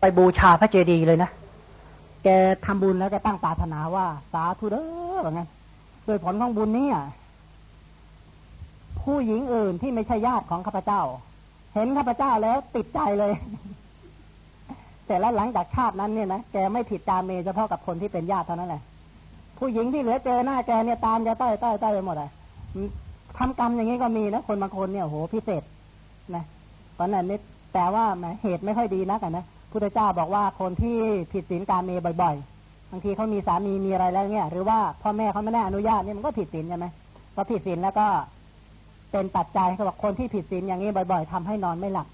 ไปบูชาพระเจดีย์เลยนะ แกทำบุญแล้วแกตั้งปรารถนาว่า สาธุเด้อแบบนั้นโดยผลของบุญนี้ผู้หญิงอื่นที่ไม่ใช่ญาติของข้าพเจ้า เห็นข้าพเจ้าแล้วติดใจเลย แต่แล้วหลังจากชาตินั้นเนี่ยนะแกไม่ผิดตามเมเฉพาะกับคนที่เป็นญาติเท่านั้นแหละผู้หญิงที่เหลือเจอหน้าแกเนี่ยตามจะต้อยต้อยต้อยไปหมดเลยทำกรรมอย่างนี้ก็มีนะคนบางคนเนี่ยโหพิเศษนะตอนนั้นนี่แต่ว่าเหตุไม่ค่อยดีนักนะ พุทธเจ้าบอกว่าคนที่ผิดศีลการเมบ่อยๆ บางทีเขามีสามีมีอะไรแล้วเนี่ย หรือว่าพ่อแม่เขาไม่ได้อนุญาตเนี่ยมันก็ผิดศีลใช่ไหมพอผิดศีลแล้วก็เป็นปัจจัยเขาบอกคนที่ผิดศีลอย่างนี้บ่อย ๆทำให้นอนไม่หลับ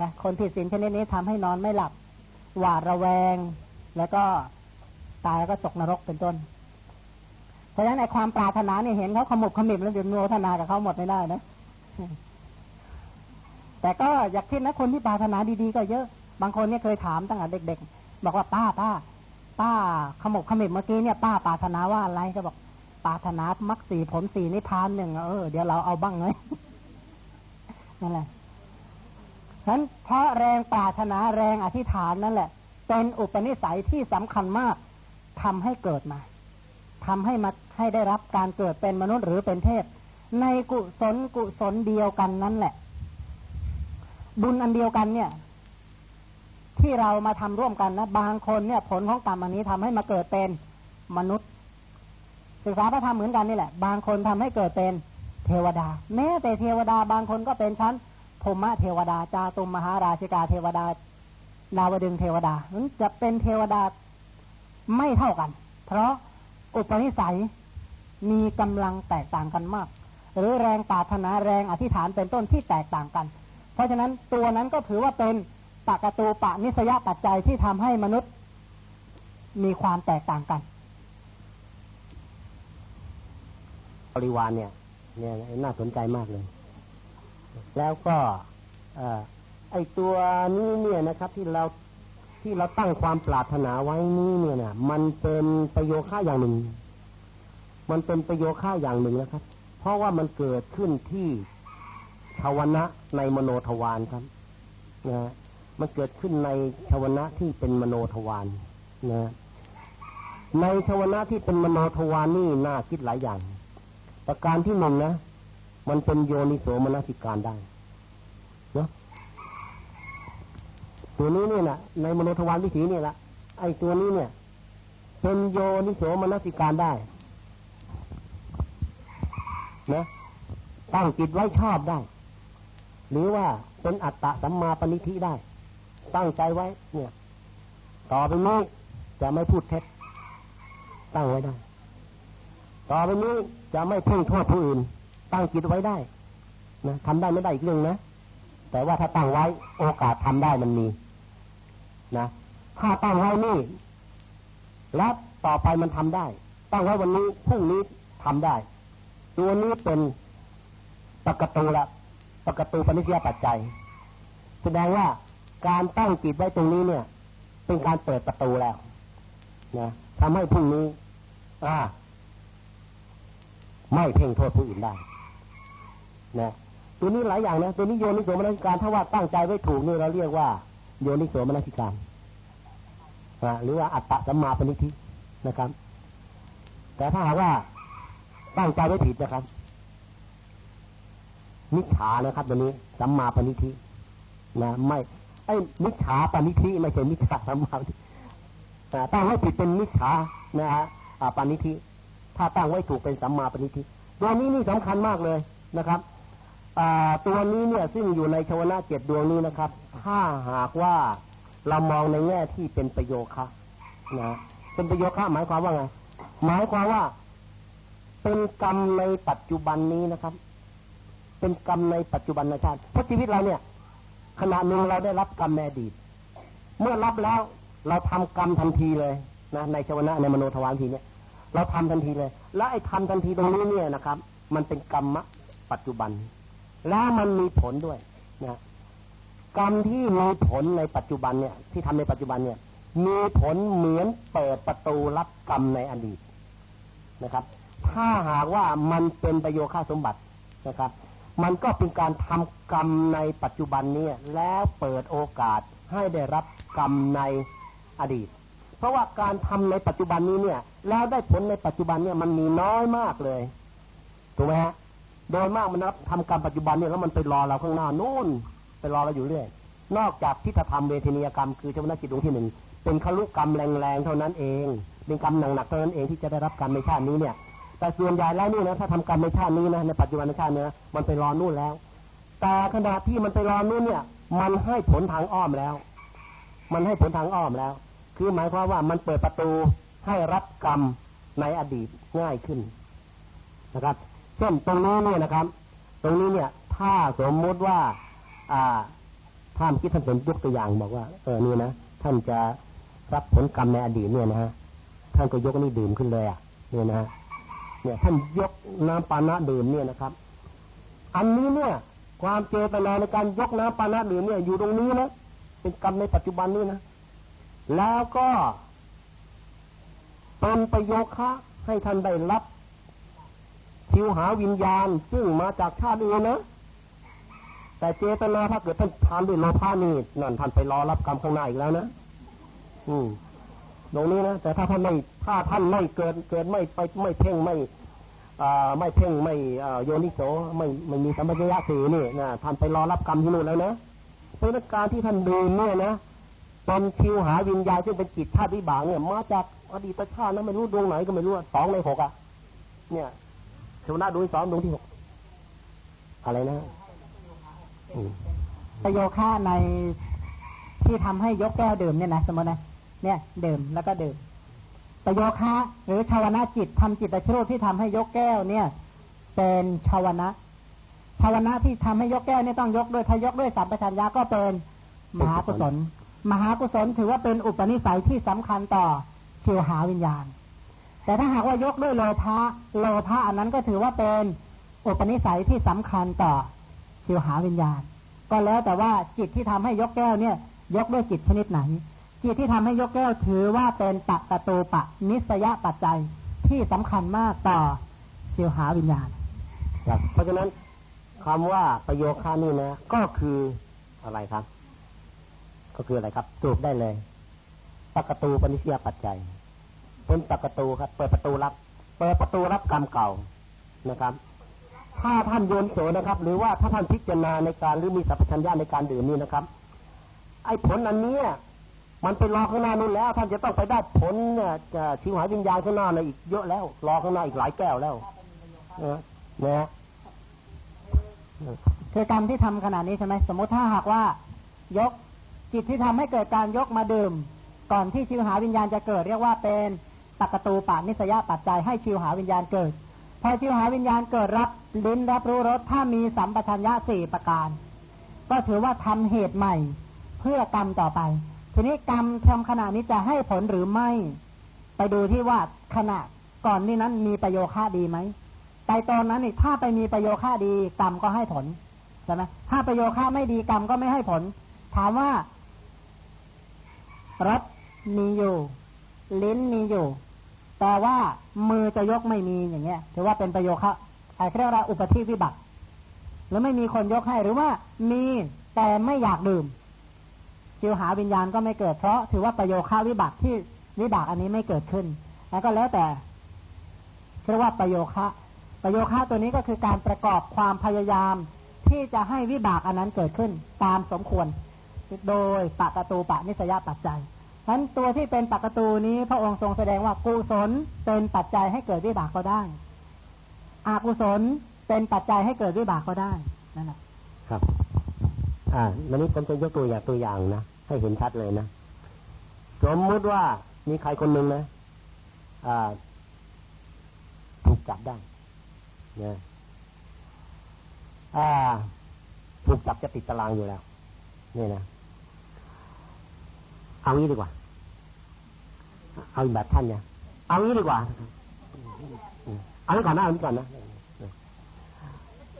นะคนผิดศีลชนิดนี้ทำให้นอนไม่หลับ หวาดระแวง แล้วก็ตายแล้วก็ตกนรกเป็นต้น เพราะฉะนั้นในความปรารถนาเนี่ยเห็นเขาขมุบขมิบแล้วเดี๋ยวโนทนากับเขาหมดไม่ได้นะแต่ก็อยากคิดนะคนที่ปรารถนาดีๆก็เยอะ บางคนเนี่ยเคยถามตั้งแต่เด็ก ๆ บอกว่าป้าป้า ป้าขมบขมิบเมื่อกี้เนี่ยป้าปารถนาว่าอะไรก็บอกปารถนามรรคสีผลสีนิพพานหนึ่งเออเดี๋ยวเราเอาบ้างเลยนั่นแหละฉะนั้นเพราะแรงปรารถนาแรงอธิษฐานนั่นแหละ เป็นอุปนิสัยที่สำคัญมากทำให้เกิดมาทำให้มาให้ได้รับการเกิดเป็นมนุษย์หรือเป็นเทพ ในกุศลกุศลเดียวกันนั่นแหละ บุญอันเดียวกันเนี่ย ที่เรามาทำร่วมกันนะบางคนเนี่ยผลของกรรมอันนี้ทำให้มาเกิดเป็นมนุษย์ ศึกษาพระธรรมเหมือนกันนี่แหละ บางคนทำให้เกิดเป็นเทวดา แม้แต่เทวดาบางคนก็เป็นชั้นพมะเทวดาจาตุมมหาราชิกาเทวดาดาวดึงเทวดานั้นจะเป็นเทวดาไม่เท่ากัน เพราะอุปนิสัยมีกำลังแตกต่างกันมาก หรือแรงปรารถนาแรงอธิษฐานเป็นต้นที่แตกต่างกัน เพราะฉะนั้นตัวนั้นก็ถือว่าเป็น ปกตูปะนิสยปัจจัยที่ทำให้มนุษย์มีความแตกต่างกันบริวารเนี่ย เนี่ยน่าสนใจมากเลย แล้วก็ไอตัวนี้เนี่ยนะครับ ที่เราที่เราตั้งความปรารถนาไว้นี้เนี่ยนะมันเป็นประโยค่าอย่างหนึ่ง มันเป็นประโยค่าอย่างหนึ่งนะครับ เพราะว่ามันเกิดขึ้นที่ชาวนะในมโนทวารครับนะ มันเกิดขึ้นในชาวนะที่เป็นมโนทวารนะ ในชาวนะที่เป็นมโนทวารนี่น่าคิดหลายอย่าง ประการที่หนึ่งนะ มันเป็นโยนิโสมนสิการได้นะตัวนี้เนี่ยนะในมโนทวารวิถีนี่แหละไอ้ตัวนี้เนี่ย เป็นโยนิโสมนสิการได้นะตั้งจิตไว้ชอบได้ หรือว่าเป็นอัตตะสัมมาปณิธิได้ ตั้งใจไว้ เนี่ย ต่อไปนี้จะไม่พูดเท็จ ตั้งไว้ได้ ต่อไปนี้จะไม่เพ่งโทษผู้อื่น ตั้งจิตไว้ได้นะทำได้ไม่ได้อีกเรื่องนะแต่ว่าถ้าตั้งไว้โอกาสทำได้มันมีนะถ้าตั้งไว้นี่แล้วต่อไปมันทำได้ ตั้งไว้วันนี้พรุ่งนี้ทำได้ ตัวนี้เป็นปกตูละปกตูปนิสยปัจจัย แสดงว่า การตั้งจิตไว้ตรงนี้เนี่ย เป็นการเปิดประตูแล้วนะทำให้พรุ่งนี้ อ่า ไม่เพ่งโทษผู้อื่นได้นะตัวนี้หลายอย่างนะตัวนี้โยนิโสมนสิการถ้าว่าตั้งใจไว้ถูกนี่เราเรียกว่า โยนิโสมนสิการหรือว่าอัตตะสัมมาปณิธินะครับ แต่ถ้าหากว่าตั้งใจไว้ผิดนะครับมิจฉานะครับตัวนี้สัมมาปณิธินะไม่ อ้มิจฉาปณิธิไม่ใช่มิจฉาสัมมาตั้งไว้ผิดเป็นมิจฉานะฮะปณิธิถ้าตั้งไว้ถูกเป็นสัมมาปณิธิตัวนี้นี่สำคัญมากเลยนะครับตัวนี้เนี่ยซึ่งอยู่ในชวนาเจ็ดดวงนี้นะครับ ถ้าหากว่าเรามองในแง่ที่เป็นประโยคะนะเป็นประโยคะหมายความว่าไงหมายความว่าเป็นกรรมในปัจจุบันนี้นะครับ เป็นกรรมในปัจจุบันในชาติเพราะชีวิตเราเนี่ย ขณะหนึ่งเราได้รับกรรมในอดีต เมื่อรับแล้วเราทำกรรมทันทีเลยนะในชวนะในมโนทวารทีเนี่ยเราทำทันทีเลย และไอ้ทำทันทีตรงนี้เนี่ยนะครับ มันเป็นกรรมปัจจุบัน แล้วมันมีผลด้วยนะกรรมที่มีผลในปัจจุบันเนี่ย ที่ทำในปัจจุบันเนี่ย มีผลเหมือนเปิดประตูรับกรรมในอดีตนะครับ ถ้าหากว่ามันเป็นประโยชน์ค่าสมบัตินะครับ มันก็เป็นการทำกรรมในปัจจุบันนี้แล้วเปิดโอกาสให้ได้รับกรรมในอดีต เพราะว่าการทำในปัจจุบันนี้เนี่ย แล้วได้ผลในปัจจุบันเนี่ยมันมีน้อยมากเลยถูกไหมฮะโดยมากมันรับทำกรรมปัจจุบันเนี่ยแล้วมันไปรอเราข้างหน้านู่นไปรอเราอยู่เรื่อยนอกจากทิฏฐธรรมเวทนียกรรมคือเจ้าหน้าจิตดวงที่หนึ่งเป็นขลุกกรรมแรงๆเท่านั้นเองเป็นกรรมหนักๆเท่านั้นเองที่จะได้รับกรรมในชาตินี้เนี่ย แต่ส่วนใหญ่แล้วนี่นะถ้าทำกรรมในชาตินี้นะในปัจจุบันในชาตินี้มันไปรอนู่นแล้ว แต่ขณะที่มันไปรอนู่นเนี่ย มันให้ผลทางอ้อมแล้ว มันให้ผลทางอ้อมแล้ว คือหมายความว่ามันเปิดประตูให้รับกรรมในอดีตง่ายขึ้นนะครับเช่นตรงนี้เนี่ยนะครับ ตรงนี้เนี่ย ถ้าสมมุติว่า อ่าท่านคิดท่านเป็นยกตัวอย่างบอกว่า เออนี่นะท่านจะรับผลกรรมในอดีตเนี่ยนะฮะท่านก็ยกนี่ดื่มขึ้นเลยอะเนี่ยนะฮะ เนี่ยท่านยกน้ำปานะดื่มเนี่ยนะครับ อันนี้เนี่ย ความเจตนาในการยกน้ำปานะดื่มเนี่ย อยู่ตรงนี้นะเป็นกรรมในปัจจุบันนี้นะ แล้วก็เป็นประโยคะให้ท่านได้รับทิวหาวิญญาณ ซึ่งมาจากชาติอื่นนะแต่เจตนาถ้าเกิดท่านทานด้วยโลภะนี่นั่นท่านไปรอรับกรรมข้างหน้าอีกแล้วนะอืมตรงนี้นะแต่ถ้าท่านไม่ถ้าท่านไม่เกิดเกิดไม่ไปไม่เพ่งไม่อไม่เพ่งไม่โยนิโสไม่ไม่มีสัมปชัญญะสีนี่นะท่านไปรอรับกรรมที่นู่นแล้วนะเพราะการที่ท่านดูเนี่ยนะเป็นคิวหาวิญญาณซึ่งเป็นจิตชาติวิบากเนี่ยมาจากอดีตชาตินะไม่รู้ดวงไหนก็ไม่รู้สองในหกอะ เนี่ยเทวนาดวงสองดวงที่หกอะไรนะประโยค่าในที่ทำให้ยกแก้วดื่มเนี่ยนะสมมตินะเนี่ย ดื่มแล้วก็ดื่ม ประโยคะหรือชาวนะจิตทำจิตตะชรูปที่ทำให้ยกแก้วเนี่ย เป็นชาวนะชาวนะที่ทำให้ยกแก้วนี่ต้องยกด้วยถ้ายกด้วยสัมปชัญญะก็เป็นมหากุศล มหากุศลถือว่าเป็นอุปนิสัยที่สำคัญต่อชิวหาวิญญาณ แต่ถ้าหากว่ายกด้วยโลภะโลภะอันนั้นก็ถือว่าเป็นอุปนิสัยที่สำคัญต่อชิวหาวิญญาณ ก็แล้วแต่ว่าจิตที่ทำให้ยกแก้วเนี่ย ยกด้วยจิตชนิดไหน จิตที่ทำให้ยกแก้วถือว่าเป็นปัตตตูปะ นิสยปัจจัยที่สำคัญมากต่อชิวหาวิญญาณครับเพราะฉะนั้นคำว่าประโยคานี่นะ ก็คืออะไรครับ ก็คืออะไรครับจูบได้เลยปักตูปนิสยปัจจัยเป็นปักตูครับ เปิดประตูรับ เปิดประตูรับกรรมเก่านะครับ ถ้าท่านโยนโสนะครับ หรือว่าถ้าท่านพิจารณาในการหรือมีสัพพัญญาในการดื่มนี่นะครับ ไอ้ผลอันนี้ มันไปรอข้างหน้านู่นแล้ว ท่านจะต้องไปได้ผลเนี่ยจะชิวหายวิญญาณข้างหน้าในอีกเยอะแล้ว รอข้างหน้าอีกหลายแก้วแล้วนะคือกรรมที่ทำขนาดนี้ใช่ไหมสมมติถ้าหากว่ายกจิตที่ทำให้เกิดการยกมาดื่ม ก่อนที่ชิวหาวิญญาณจะเกิด เรียกว่าเป็นตักตูปานิสยปัจจัยให้ชิวหาวิญญาณเกิด พอชิวหาวิญญาณเกิดรับลิ้นรับรู้รสถ้ามีสัมปชัญญะสี่ประการ ก็ถือว่าทำเหตุใหม่เพื่อกรรมต่อไป ทีนี้กรรมทำขณะนี้จะให้ผลหรือไม่ ไปดูที่ว่าขณะก่อนนี้นั้นมีประโยค่าดีไหมไปตอนนั้นนี่ถ้าไปมีประโยค่าดีกรรมก็ให้ผลใช่ไหมถ้าประโยค่าไม่ดีกรรมก็ไม่ให้ผล ถามว่ารถมีอยู่ ลิ้นมีอยู่ แต่ว่ามือจะยกไม่มีอย่างเงี้ยถือว่าเป็นประโยคะไอ้เรียกว่าอุปธิวิบัติหรือไม่มีคนยกให้หรือว่ามีแต่ไม่อยากดื่ม ชิวหาวิญญาณก็ไม่เกิดเพราะถือว่าประโยคาวิบัติที่วิบากอันนี้ไม่เกิดขึ้น แล้วก็แล้วแต่เรียกว่าประโยคะประโยคะตัวนี้ก็คือการประกอบความพยายามที่จะให้วิบากอันนั้นเกิดขึ้น ตามสมควร โดยปากตูปะนิสยปัจจัยฉะนั้นตัวที่เป็นปากตูนี้พระองค์ทรงแสดงว่ากุศลเป็นปัจจัยให้เกิดวิบากก็ได้อากุศลเป็นปัจจัยให้เกิดวิบากก็ได้นั่นแหละครับ อ่าวันนี้ผมจะยกตัวอย่างตัวอย่างนะ ให้เห็นชัดเลยนะสมมติว่ามีใครคนหนึ่งนะถูกจับได้เนี่ยถูกจับจะติดตารางอยู่แล้วนี่นะเอางี้ดีกว่า เอาแบบท่านเนี่ยเอางี้ดีกว่าเอางี้ก่อนนะเอางี้ก่อนนะ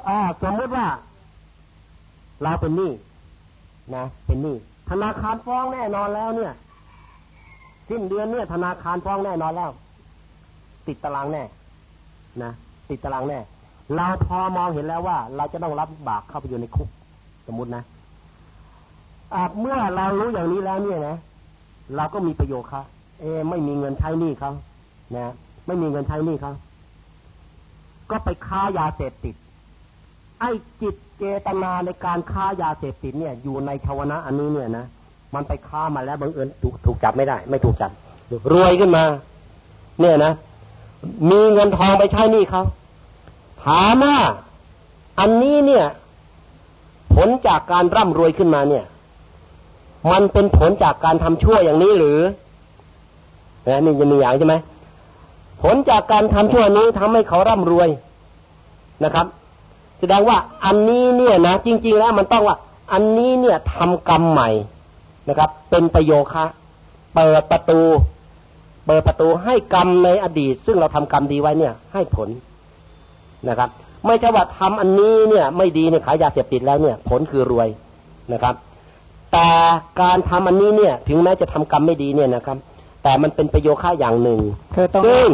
อ่าสมมติว่า เราเป็นหนี้นะ เป็นหนี้ ธนาคารฟ้องแน่นอนแล้วเนี่ยสิ้นเดือนเนี่ย ธนาคารฟ้องแน่นอนแล้ว ติดตารางแน่นะติดตารางแน่เราพอมองเห็นแล้วว่า เราจะต้องรับบากเข้าไปอยู่ในคุก สมมตินะเมื่อเรารู้อย่างนี้แล้วเนี่ยนะเราก็มีประโยชน์ครับเอ ไม่มีเงินใช้หนี้เขานะไม่มีเงินใช้หนี้เขาก็ไปค้ายาเสพติด ไอ้จิตเจตนาในการค้ายาเสพติดเนี่ย อยู่ในชาวนะอันนี้เนี่ยนะมันไปค้ามาแล้วบังเอิญถูกถูกจับไม่ได้ ไม่ถูกจับรวยขึ้นมา เนี่ยนะมีเงินทองไปใช้หนี้เขาถามว่าอันนี้เนี่ย ผลจากการร่ำรวยขึ้นมาเนี่ย มันเป็นผลจากการทำชั่วอย่างนี้หรือนะนี่จะมีอย่างใช่ไหมผลจากการทำชั่วนี้ทำให้เขาร่ำรวยนะครับ แสดงว่าอันนี้เนี่ยนะจริง ๆ แล้วมันต้องว่า อันนี้เนี่ยทำกรรมใหม่นะครับ เป็นประโยคะ เปิดประตู เปิดประตูให้กรรมในอดีต ซึ่งเราทำกรรมดีไว้เนี่ย ให้ผลนะครับ ไม่ใช่ว่าทำอันนี้เนี่ย ไม่ดีเนี่ยขายยาเสพติดแล้วเนี่ย ผลคือรวยนะครับ แต่การทำอันนี้เนี่ย ถึงแม้จะทำกรรมไม่ดีเนี่ยนะครับ แต่มันเป็นประโยค่าอย่างหนึ่งคือตรงนี้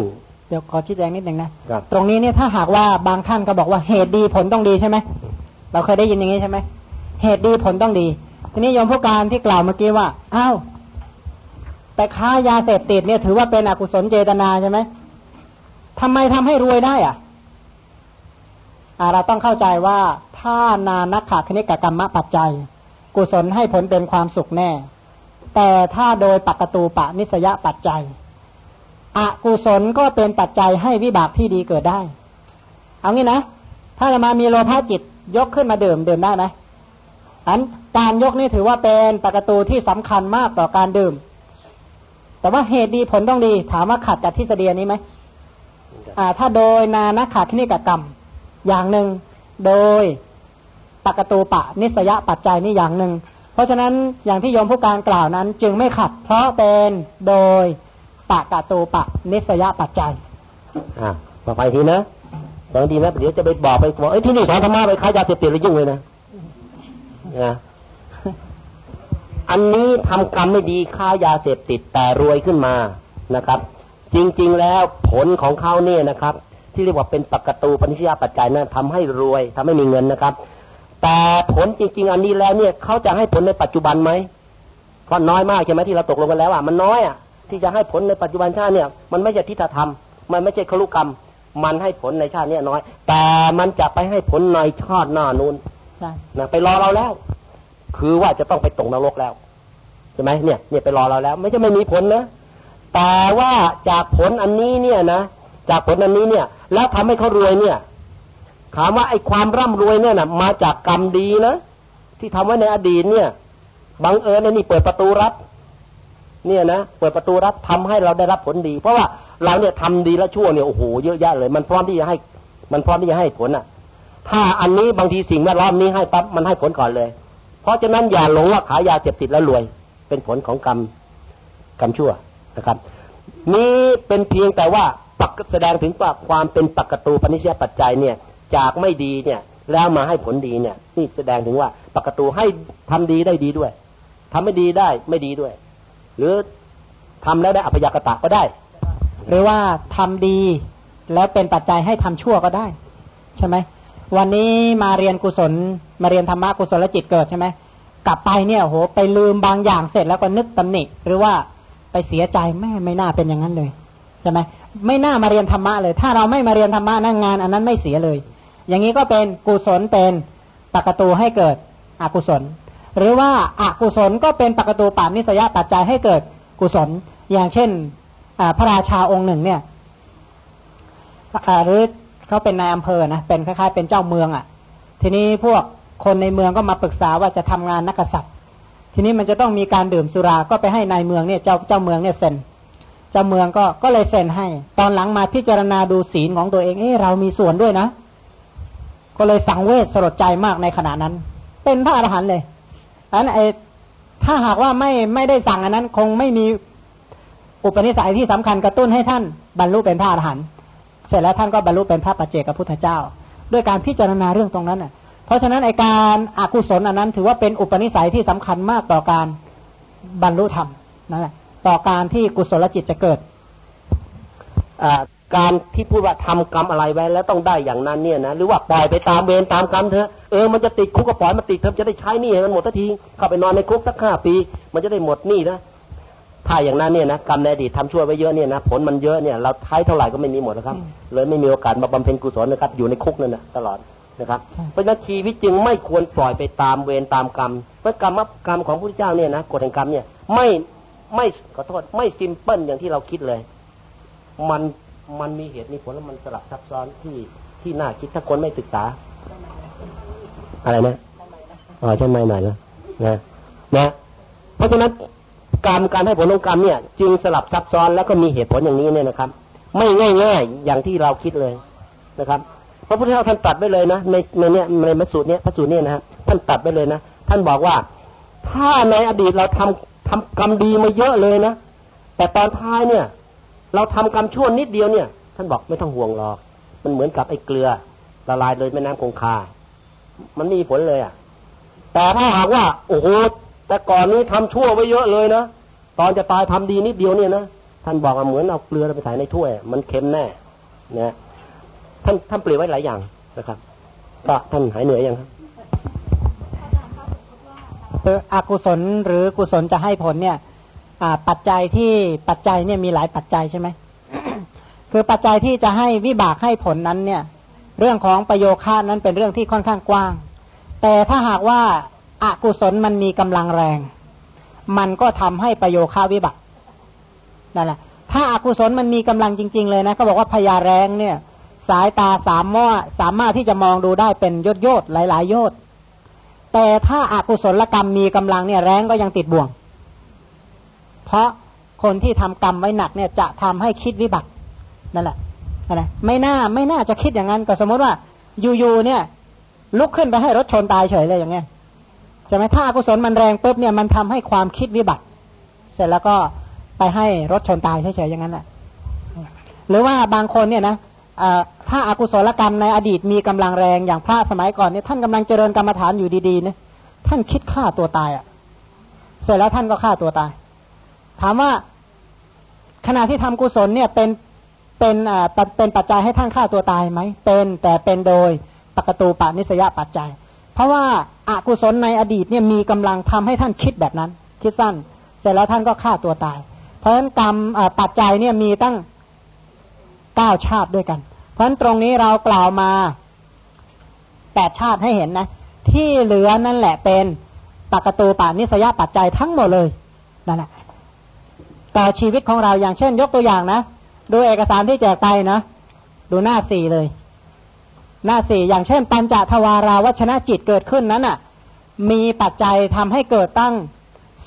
เดี๋ยวขอชี้แจงนิดนึงนะ ตรงนี้เนี่ยถ้าหากว่าบางท่านก็บอกว่าเหตุดีผลต้องดีใช่ไหม เราเคยได้ยินอย่างนี้ใช่ไหม เหตุดีผลต้องดี ทีนี้ยมผู้การที่กล่าวเมื่อกี้ว่า อ้าว แต่ค้ายาเสพติดเนี่ยถือว่าเป็นอกุศลเจตนาใช่ไหมทำไมทำให้รวยได้อะอ่าเราต้องเข้าใจว่าถ้านานักขาคณิกกรรมปัจจัย กุศลให้ผลเป็นความสุขแน่ แต่ถ้าโดยปักตูปะนิสยปัจจัย อกุศลก็เป็นปัจจัยให้วิบากที่ดีเกิดได้ เอางี้นะ ถ้าจะมามีโลภะจิตยกขึ้นมาดื่มดื่มได้ไหมอันการยกนี่ถือว่าเป็นปักตูที่สำคัญมากต่อการดื่ม แต่ว่าเหตุดีผลต้องดี ถามว่าขัดกับทฤษฎีนี้ไหมอ่า ถ้าโดยนานะขาดนิกกรรม อย่างหนึ่ง โดยปกตูปะนิสยปัจจัยนี่อย่างหนึ่ง เพราะฉะนั้นอย่างที่โยมผู้การกล่าวนั้น จึงไม่ขัด เพราะเป็นโดย ปากกาตูปะนิสยปัจจัยอ่าต่อไปทีนะบางทีนะเดี๋ยวจะไปบอกไปบอกเอ้ยที่นี่สอนธรรมะไปค้ายาเสพติดเลยยุ่งเลยนะนะอันนี้ทำกรรมไม่ดีค้ายาเสพติดแต่รวยขึ้นมานะครับ จริง ๆแล้วผลของเขาเนี่ยนะครับ ที่เรียกว่าเป็นปกตูปนิสยาปัจจัยนะั้นทำให้รวยทำให้มีเงินนะครับ แต่ผลจริง ๆ อันนี้แล้วเนี่ยเขาจะให้ผลในปัจจุบันไหมก็น้อยมากใช่ไหมที่เราตกลงกันแล้วอะมันน้อยอะ ที่จะให้ผลในปัจจุบันชาติเนี่ยมันไม่ใช่ทิฏฐธรรม มันไม่ใช่คลุกรรม มันให้ผลในชาติเนี่ยน้อย แต่มันจะไปให้ผลในชาติหน้านู้นนะไปรอเราแล้ว คือว่าจะต้องไปตกนรกแล้วใช่ไหมเนี่ยเนี่ยไปรอเราแล้ว ไม่ใช่ไม่มีผลนะแต่ว่าจากผลอันนี้เนี่ยนะจากผลอันนี้เนี่ย แล้วทำให้เขารวยเนี่ยถามว่าไอ้ความร่ำรวยเนี่ยนะมาจากกรรมดีนะที่ทำไว้ในอดีตเนี่ยบังเอิญนี่เปิดประตูรับ เนี่ยนะเปิดประตูรับทำให้เราได้รับผลดี เพราะว่าเราเนี่ยทำดีและชั่วเนี่ยโอ้โหเยอะแยะเลย มันพร้อมที่จะให้ มันพร้อมที่จะให้ผลอะ ถ้าอันนี้บางทีสิ่งแวดล้อมนี้ให้ปั๊บมันให้ผลก่อนเลย เพราะฉะนั้นอย่าหลงว่าขายยาเสพติดแล้วรวย เป็นผลของกรรมกรรมชั่วนะครับ นี้เป็นเพียงแต่ว่าปักแสดงถึงว่าความเป็นปกตูปนิเชียปัจจัยเนี่ยจากไม่ดีเนี่ยแล้วมาให้ผลดีเนี่ย นี่แสดงถึงว่าปกตูให้ทำดีได้ดีด้วยทำไม่ดีได้ไม่ดีด้วย หรือทำแล้วได้อัพยากตะก็ได้ หรือว่าทำดีแล้วเป็นปัจจัยให้ทำชั่วก็ได้ ใช่ไหมวันนี้มาเรียนกุศล มาเรียนธรรมะกุศลจิตเกิดใช่ไหมกลับไปเนี่ยโหไปลืมบางอย่างเสร็จแล้วก็นึกตำหนิหรือว่าไปเสียใจแม่ไม่น่าเป็นอย่างนั้นเลยใช่ไหมไม่น่ามาเรียนธรรมะเลย ถ้าเราไม่มาเรียนธรรมะนั่งงาน อันนั้นไม่เสียเลย อย่างนี้ก็เป็นกุศลเป็นปกตูให้เกิดอกุศล หรือว่าอากุศลก็เป็นปกตูปานิสยปัจจัยให้เกิดกุศล อย่างเช่นพระราชาองค์หนึ่งเนี่ยหรือเขาเป็นนายอำเภอนะเป็นคล้ายๆ เป็นเจ้าเมืองอะ่ะ ทีนี้พวกคนในเมืองก็มาปรึกษาว่าจะทำงานนักษัตริย์ ทีนี้มันจะต้องมีการดื่มสุราก็ไปให้นายเมืองเนี่ยเจ้าเจ้าเมืองเนี่ยเซ็นเจ้าเมืองก็ก็เลยเซ็นให้ ตอนหลังมาพิจารณาดูศีลของตัวเองเอ้เรามีส่วนด้วยนะ ก็เลยสังเวชสลดใจมากในขณะนั้น เป็นพระอรหันต์เลย อันไอถ้าหากว่าไม่ไม่ได้สั่งอันนั้น คงไม่มีอุปนิสัยที่สำคัญกระตุ้นให้ท่านบรรลุเป็นพระอรหันต์เสร็จแล้วท่านก็บรรลุเป็นพระปัจเจกพุทธเจ้า ด้วยการพิจารณาเรื่องตรงนั้นน่ะ เพราะฉะนั้นไอการอากุศลอันนั้น ถือว่าเป็นอุปนิสัยที่สำคัญมากต่อการบรรลุธรรมนั่นแหละต่อการที่กุศลจิตจะเกิดอ่า การที่พูดว่าทำกรรมอะไรไว้ แล้วต้องได้อย่างนั้นเนี่ยนะหรือว่าปล่อยไปตามเวรตามกรรมเถอะเออมันจะติดคุกก็ปล่อยมันติดเถอะจะได้ใช้หนี้ให้มันหมดทันทีเข้าไปนอนในคุกสักห้าปี มันจะได้หมดหนี้นะถ้าอย่างนั้นเนี่ยนะกรรมในอดีตทำชั่วไว้เยอะเนี่ยนะผลมันเยอะเนี่ยเราใช้เท่าไหร่ก็ไม่มีหมดนะครับ เลยไม่มีโอกาสมาบำเพ็ญกุศลนะครับ อยู่ในคุกนั่นนะตลอดนะครับ เพราะฉะนั้นชีวิตจึงไม่ควรปล่อยไปตามเวรตามกรรมเพราะกรรมกรรมของพระพุทธเจ้าเนี่ยนะกฎแห่งกรรมเนี่ยไม่ไม่ขอโทษไม่ซิมเพิลอย่างที่เราคิดเลย มัน มันมีเหตุมีผลแล้วมันสลับซับซ้อนที่ที่น่าคิดถ้าคนไม่ศึกษา อะไรนะอ๋อใช่ไหมหน่อยนะนะนะเพราะฉะนั้นกรรมการให้ผลของกรรมเนี่ย จึงสลับซับซ้อนแล้วก็มีเหตุผลอย่างนี้เนี่ยนะครับ ไม่ง่ายๆอย่างที่เราคิดเลยนะครับพระพุทธเจ้าท่านตัดไว้เลยนะในในเนี้ยในพระสูตรเนี้ยพระสูตรเนี้ยนะฮะท่านตัดไว้เลยนะท่านบอกว่า ถ้าในอดีตเราทำทำกรรมดีมาเยอะเลยนะแต่ตอนท้ายเนี่ย เราทำกรรมชั่วนิดเดียวเนี่ย ท่านบอกไม่ต้องห่วงหรอก มันเหมือนกับไอ้เกลือละลายเลยแม่น้ำคงคา มันมีผลเลยอะ แต่ถ้าหากว่า โอ้โหแต่ก่อนนี้ทำชั่วไว้เยอะเลยนะตอนจะตายทำดีนิดเดียวเนี่ยนะท่านบอกว่าเหมือนเอาเกลือไปใส่ในถ้วย มันเค็มแน่นะท่านท่านเปลี่ยนไว้หลายอย่างนะครับก็ท่านหายเหนื่อยยังครับอกุศลหรือกุศลจะให้ผลเนี่ย ปัจจัยที่ปัจจัยเนี่ยมีหลายปัจจัยใช่ไหมคือปัจจัยที่จะให้วิบากให้ผลนั้นเนี่ย เรื่องของประโยคานั้นเป็นเรื่องที่ค่อนข้างกว้าง แต่ถ้าหากว่าอากุศลมันมีกำลังแรง มันก็ทำให้ประโยคาวิบัตินั่นแหละถ้าอากุศลมันมีกำลังจริง ๆ เลยนะก็บอกว่าพยาแรงเนี่ย สายตาสามม้อสามารถที่จะมองดูได้เป็นยศยศหลายๆยศแต่ถ้าอากุศลกรรมมีกำลังเนี่ยแรงก็ยังติดบ่วง เพราะคนที่ทำกรรมไว้หนักเนี่ยจะทำให้คิดวิบัตินั่นแหละนะไม่น่าไม่น่าจะคิดอย่างนั้นก็สมมติว่าอยู่ๆเนี่ย ลุกขึ้นไปให้รถชนตายเฉยเลยอย่างเงี้ยใช่ไหมถ้าอกุศลมันแรงปุ๊บเนี่ยมันทำให้ความคิดวิบัติ เสร็จแล้วก็ไปให้รถชนตายเฉยๆอย่างนั้นแหละหรือว่าบางคนเนี่ยนะถ้าอากุศลกรรมในอดีตมีกำลังแรงอย่างพระสมัยก่อนเนี่ยท่านกำลังเจริญกรรมฐานอยู่ดีๆเนี่ยท่านคิดฆ่าตัวตายอะ่ะ เสร็จแล้วท่านก็ฆ่าตัวตาย ถามว่าขณะที่ทำกุศลเนี่ยเป็นเป็นอ่าเป็นปัจจัยให้ท่านฆ่าตัวตายไหมเป็นแต่เป็นโดยปกตูปานิสยปัจจัย เพราะว่าอากุศลในอดีตเนี่ยมีกำลังทำให้ท่านคิดแบบนั้น คิดสั้น เสร็จแล้วท่านก็ฆ่าตัวตาย เพราะฉะนั้นกรรมปัจจัยเนี่ยมีตั้งเก้าชาติด้วยกัน เพราะฉะนั้นตรงนี้เรากล่าวมาแปดชาติให้เห็นนะ ที่เหลือนั่นแหละเป็นปกตูปานิสยปัจจัยทั้งหมดเลยนั่นแหละ ต่อชีวิตของเราอย่างเช่น ยกตัวอย่างนะดูเอกสารที่แจกไปนะดูหน้าสี่เลย หน้าสี่อย่างเช่น ปัญจทวาราวัชนะจิตเกิดขึ้นนั้นอะ มีปัจจัยทำให้เกิดตั้ง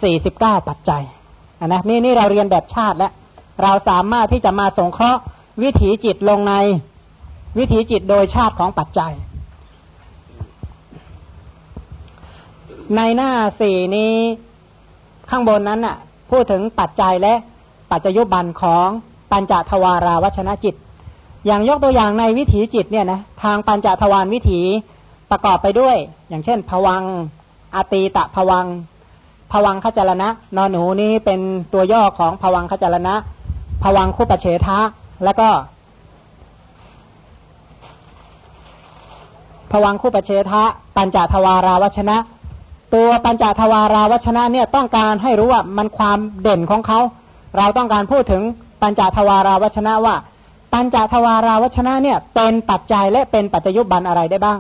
สี่สิบเก้าปัจจัยนะนี่นี่เราเรียนแบบชาติแล้วเราสามารถที่จะมาสงเคราะห์วิถีจิตลงในวิถีจิตโดยชาติของปัจจัย ในหน้าสี่นี้ข้างบนนั้นน่ะ พูดถึงปัจจัยและปัจจยุบันของปัญจทวาราวัชนะจิต อย่างยกตัวอย่างในวิถีจิตเนี่ยนะทางปัญจทวารวิถีประกอบไปด้วย อย่างเช่นผวังอตีตะผวังผวังขจรณะนอนหนูนี้เป็นตัวย่อของผวังขจรณะผวังคุปเฉทะ แล้วก็ผวังคู่ปเชทะ ปัญจทวาราวัชนะ ตัวปัญจทวาราวัชนะเนี่ยต้องการให้รู้ว่ามันความเด่นของเขา เราต้องการพูดถึงปัญจทวาราวัชนะว่า ปัญจทวาราวัชนะเนี่ยเป็นปัจจัยและเป็นปัจจยุบันอะไรได้บ้าง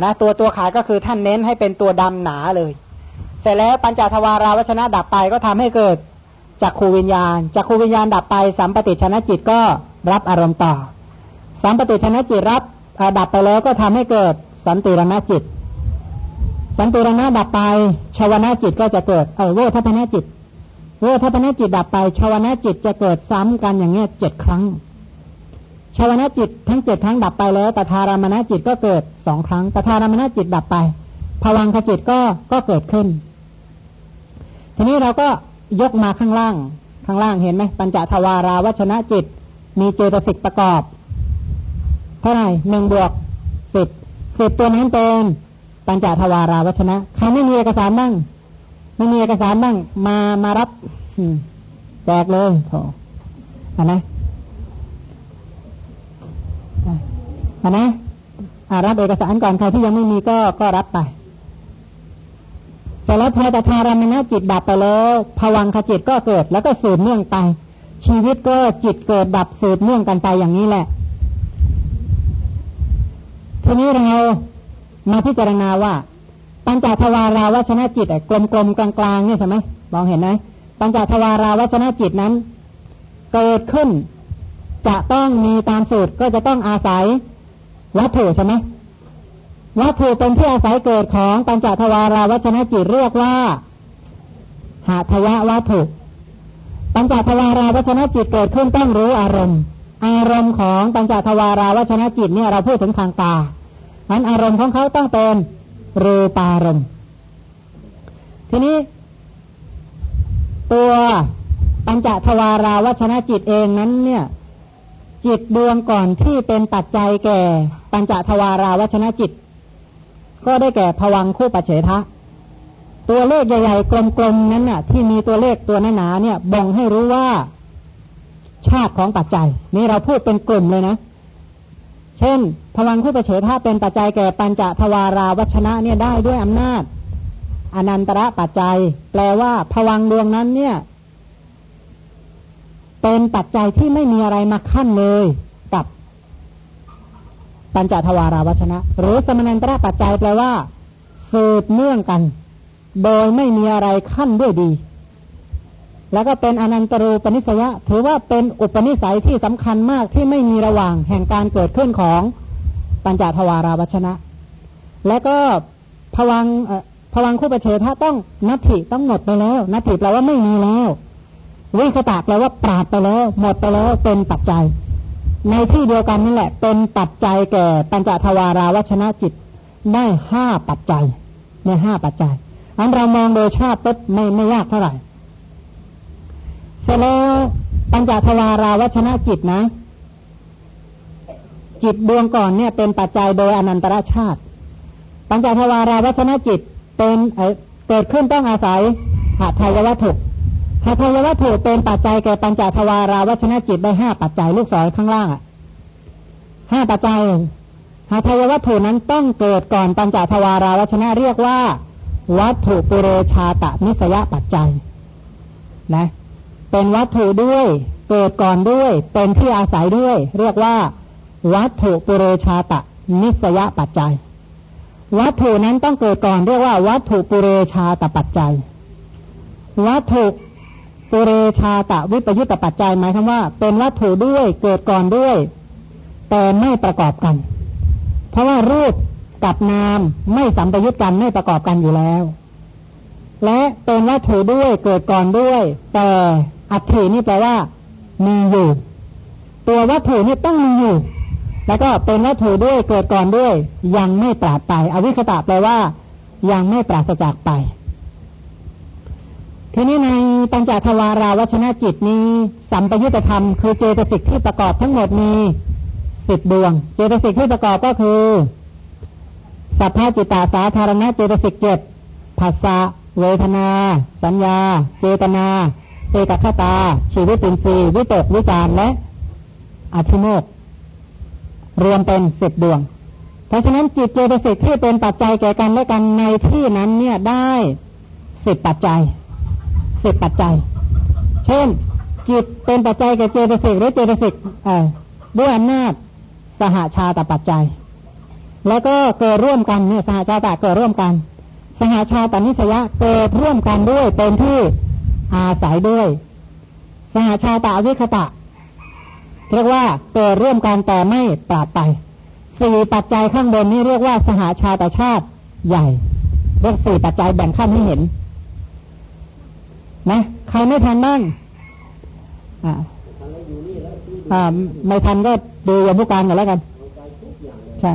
นะตัวตัวขายก็คือท่านเน้นให้เป็นตัวดำหนาเลย เสร็จแล้วปัญจทวาราวัชนะดับไปก็ทำให้เกิดจากขูวิญญาณจากขูวิญญาณดับไปสัมปติชนะจิตก็รับอารมณ์ต่อสัมปติชนะจิตรับดับไปแล้วก็ทำให้เกิดสันติรณจิต สันติรณะดับไปชาวนาจิตก็จะเกิดเออโวทัพนาจิตโวทัพนาจิตดับไปชาวนาจิตจะเกิดซ้ำกันอย่างเงี้ยเจ็ดครั้งชาวนาจิตทั้งเจ็ดครั้งดับไปแล้วตถารามณจิตก็เกิดสองครั้งตถารามณจิตดับไปภวังคจิตก็ก็เกิดขึ้น ทีนี้เราก็ยกมาข้างล่าง ข้างล่างเห็นไหมปัญจทวาราวัชนะจิต มีเจตสิกประกอบ เท่าไหร่หนึ่งบวกสิบสิบตัวนั้นเป็น ปัญจทวาราวัชนะใครไม่มีเอกสารบ้างไม่มีเอกสารบ้าง มามารับแจกเลยโถอันไหมเห็นะนะรับเอกสารก่อนใครที่ยังไม่มีก็ก็รับไปเสร็จแล้วพอตถารามณจิตดับไปแล้วภวังคจิตก็เกิด แล้วก็สืบเนื่องไป ชีวิตก็จิตเกิดดับสืบเนื่องกันไปอย่างนี้แหละทีนี้เรา มาพิจารณาว่า ปัญจทวาราวชนะจิตกลมๆกลางๆเนี่ยใช่ไหมมองเห็นไหมปัญจทวาราวชนะจิตนั้น เกิดขึ้น จะต้องมีตามสูตรก็จะต้องอาศัยวัตถุใช่ไหมวัตถุเป็นที่อาศัยเกิดของปัญจทวาราวัชนะจิตเรียกว่าหาทยะวัตถุ ปัญจทวาราวัชนะจิตเกิดขึ้นต้องรู้อารมณ์ อารมณ์ของปัญจทวาราวัชนะจิตเนี่ยเราพูดถึงทางตา นั้นอารมณ์ของเขาต้องเป็นรูปารมณ์ ทีนี้ ตัวปัญจทวาราวัชนะจิตเองนั้น เนี่ย จิตดวงก่อนที่เป็นปัจจัยแก่ ปัญจทวาราวัชนะจิต ก็ได้แก่ผวังคู่ปัจเฉทะตัวเลขใหญ่ๆกลมๆนั้นน่ะ ที่มีตัวเลขตัวหนาๆเนี่ยบ่งให้รู้ว่า ชาติของปัจจัย นี่เราพูดเป็นกลุ่มเลยนะ เช่นผวังคู่ปัจเฉทะเป็นปัจจัยแก่ปัญจทวาราวัชนะเนี่ยได้ด้วยอำนาจ อนันตระปัจจัย แปลว่าผวังดวงนั้นเนี่ย เป็นปัจจัยที่ไม่มีอะไรมาขั้นเลยปัญจทวาราวัชนะ หรือสมนันตระปัจจัยแปลว่าสืบเนื่องกัน โดยไม่มีอะไรขั้นด้วยดี แล้วก็เป็นอนันตรูปนิสยะ ถือว่าเป็นอุปนิสัยที่สำคัญมากที่ไม่มีระหว่างแห่งการเกิดขึ้นของปัญจทวาราวัชนะ และก็ผวังผวังคู่ประเฉทะต้องนัตถิต้องหมดไปแล้วนัตถิแปลว่าไม่มีแล้ววิคตาแปลว่าปราดไปแล้ว หมดไปแล้วเป็นปัจจัย ในที่เดียวกันนี่แหละ เป็นปัจจัยแก่ปัญจทวาราวัชนะจิตได้ห้าปัจจัยในห้าปัจจัยอันเรามองโดยชาติปุ๊บไม่ไม่ยากเท่าไหร่ เสร็จแล้วปัญจทวาราวัชนะจิตนะ จิตดวงก่อนเนี่ย เป็นปัจจัยโดยอนันตรชาติ ปัญจทวาราวัชนะจิตเป็นเกิดขึ้นต้องอาศัยหาทายวัตถุหาทายวัตถุเป็นปัจจัยแก่ปัญจทวาราวัชนะจิตได้ห้าปัจจัยลูกศรข้างล่างอะห้าปัจจัยหาทายวัตถุนั้นต้องเกิดก่อนปัญจทวาราวัชนะเรียกว่า วัตถุปุเรชาตะนิสยปัจจัย นะ เป็นวัตถุด้วย เกิดก่อนด้วย เป็นที่อาศัยด้วย เรียกว่า วัตถุปุเรชาตะ นิสยปัจจัย วัตถุนั้นต้องเกิดก่อนเรียกว่า วัตถุปุเรชาตปัจจัย วัตถุปุเรชาตะวิปยุตตปัจจัยหมายคำว่า เป็นวัตถุด้วยเกิดก่อนด้วย แต่ไม่ประกอบกัน เพราะว่ารูปกับนามไม่สัมปยุตกันไม่ประกอบกันอยู่แล้ว และเป็นวัตถุด้วยเกิดก่อนด้วย แต่ อัตถินี่แปลว่า มีอยู่ ตัววัตถุนี่ต้องมีอยู่ แล้วก็เป็นวัตถุด้วยเกิดก่อนด้วย ยังไม่ปราดไป อวิคตะแปลว่า ยังไม่ปราศจากไป ทีนี้ในปัญจทวาราวัชนะจิตนี้สัมปยุตธรรมคือเจตสิกที่ประกอบทั้งหมดมีสิบดวง เจตสิกที่ประกอบก็คือสัพพะจิตตาสาธารณะเจตสิกเจ็ดภาษาเวทนา สัญญา เจตนา เอกคตา ชีวิตินทรีย์วิตกวิจารและอธิโมกรวมเป็นสิบดวง เพราะฉะนั้นจิตเจตสิกที่เป็นปัจจัยแก่กันและกันในที่นั้นเนี่ยได้สิบปัจจัยสิบปัจจัย เช่น จิตเป็นปัจจัยแก่เจตสิกหรือเจตสิกด้วยอำนาจสหาชาตปัจจัย แล้วก็เกิดร่วมกันเนี่ยสหาชาตเกิดร่วมกัน สหาชาตนิสยะเกิดร่วมกันด้วยเป็นที่ อาศัยด้วย สหาชาตวิคตะ เรียกว่าเกิดร่วมกันแต่ไม่ปราดไป สี่ปัจจัยข้างบนนี้เรียกว่าสหาชาตชาติใหญ่เรียกสี่ปัจจัยแบ่งขั้นให้เห็น นะ ใครไม่ทันบ้างอ่าอ่าไม่ทันก็ดูยมผู้การกันแล้วกัน ใช่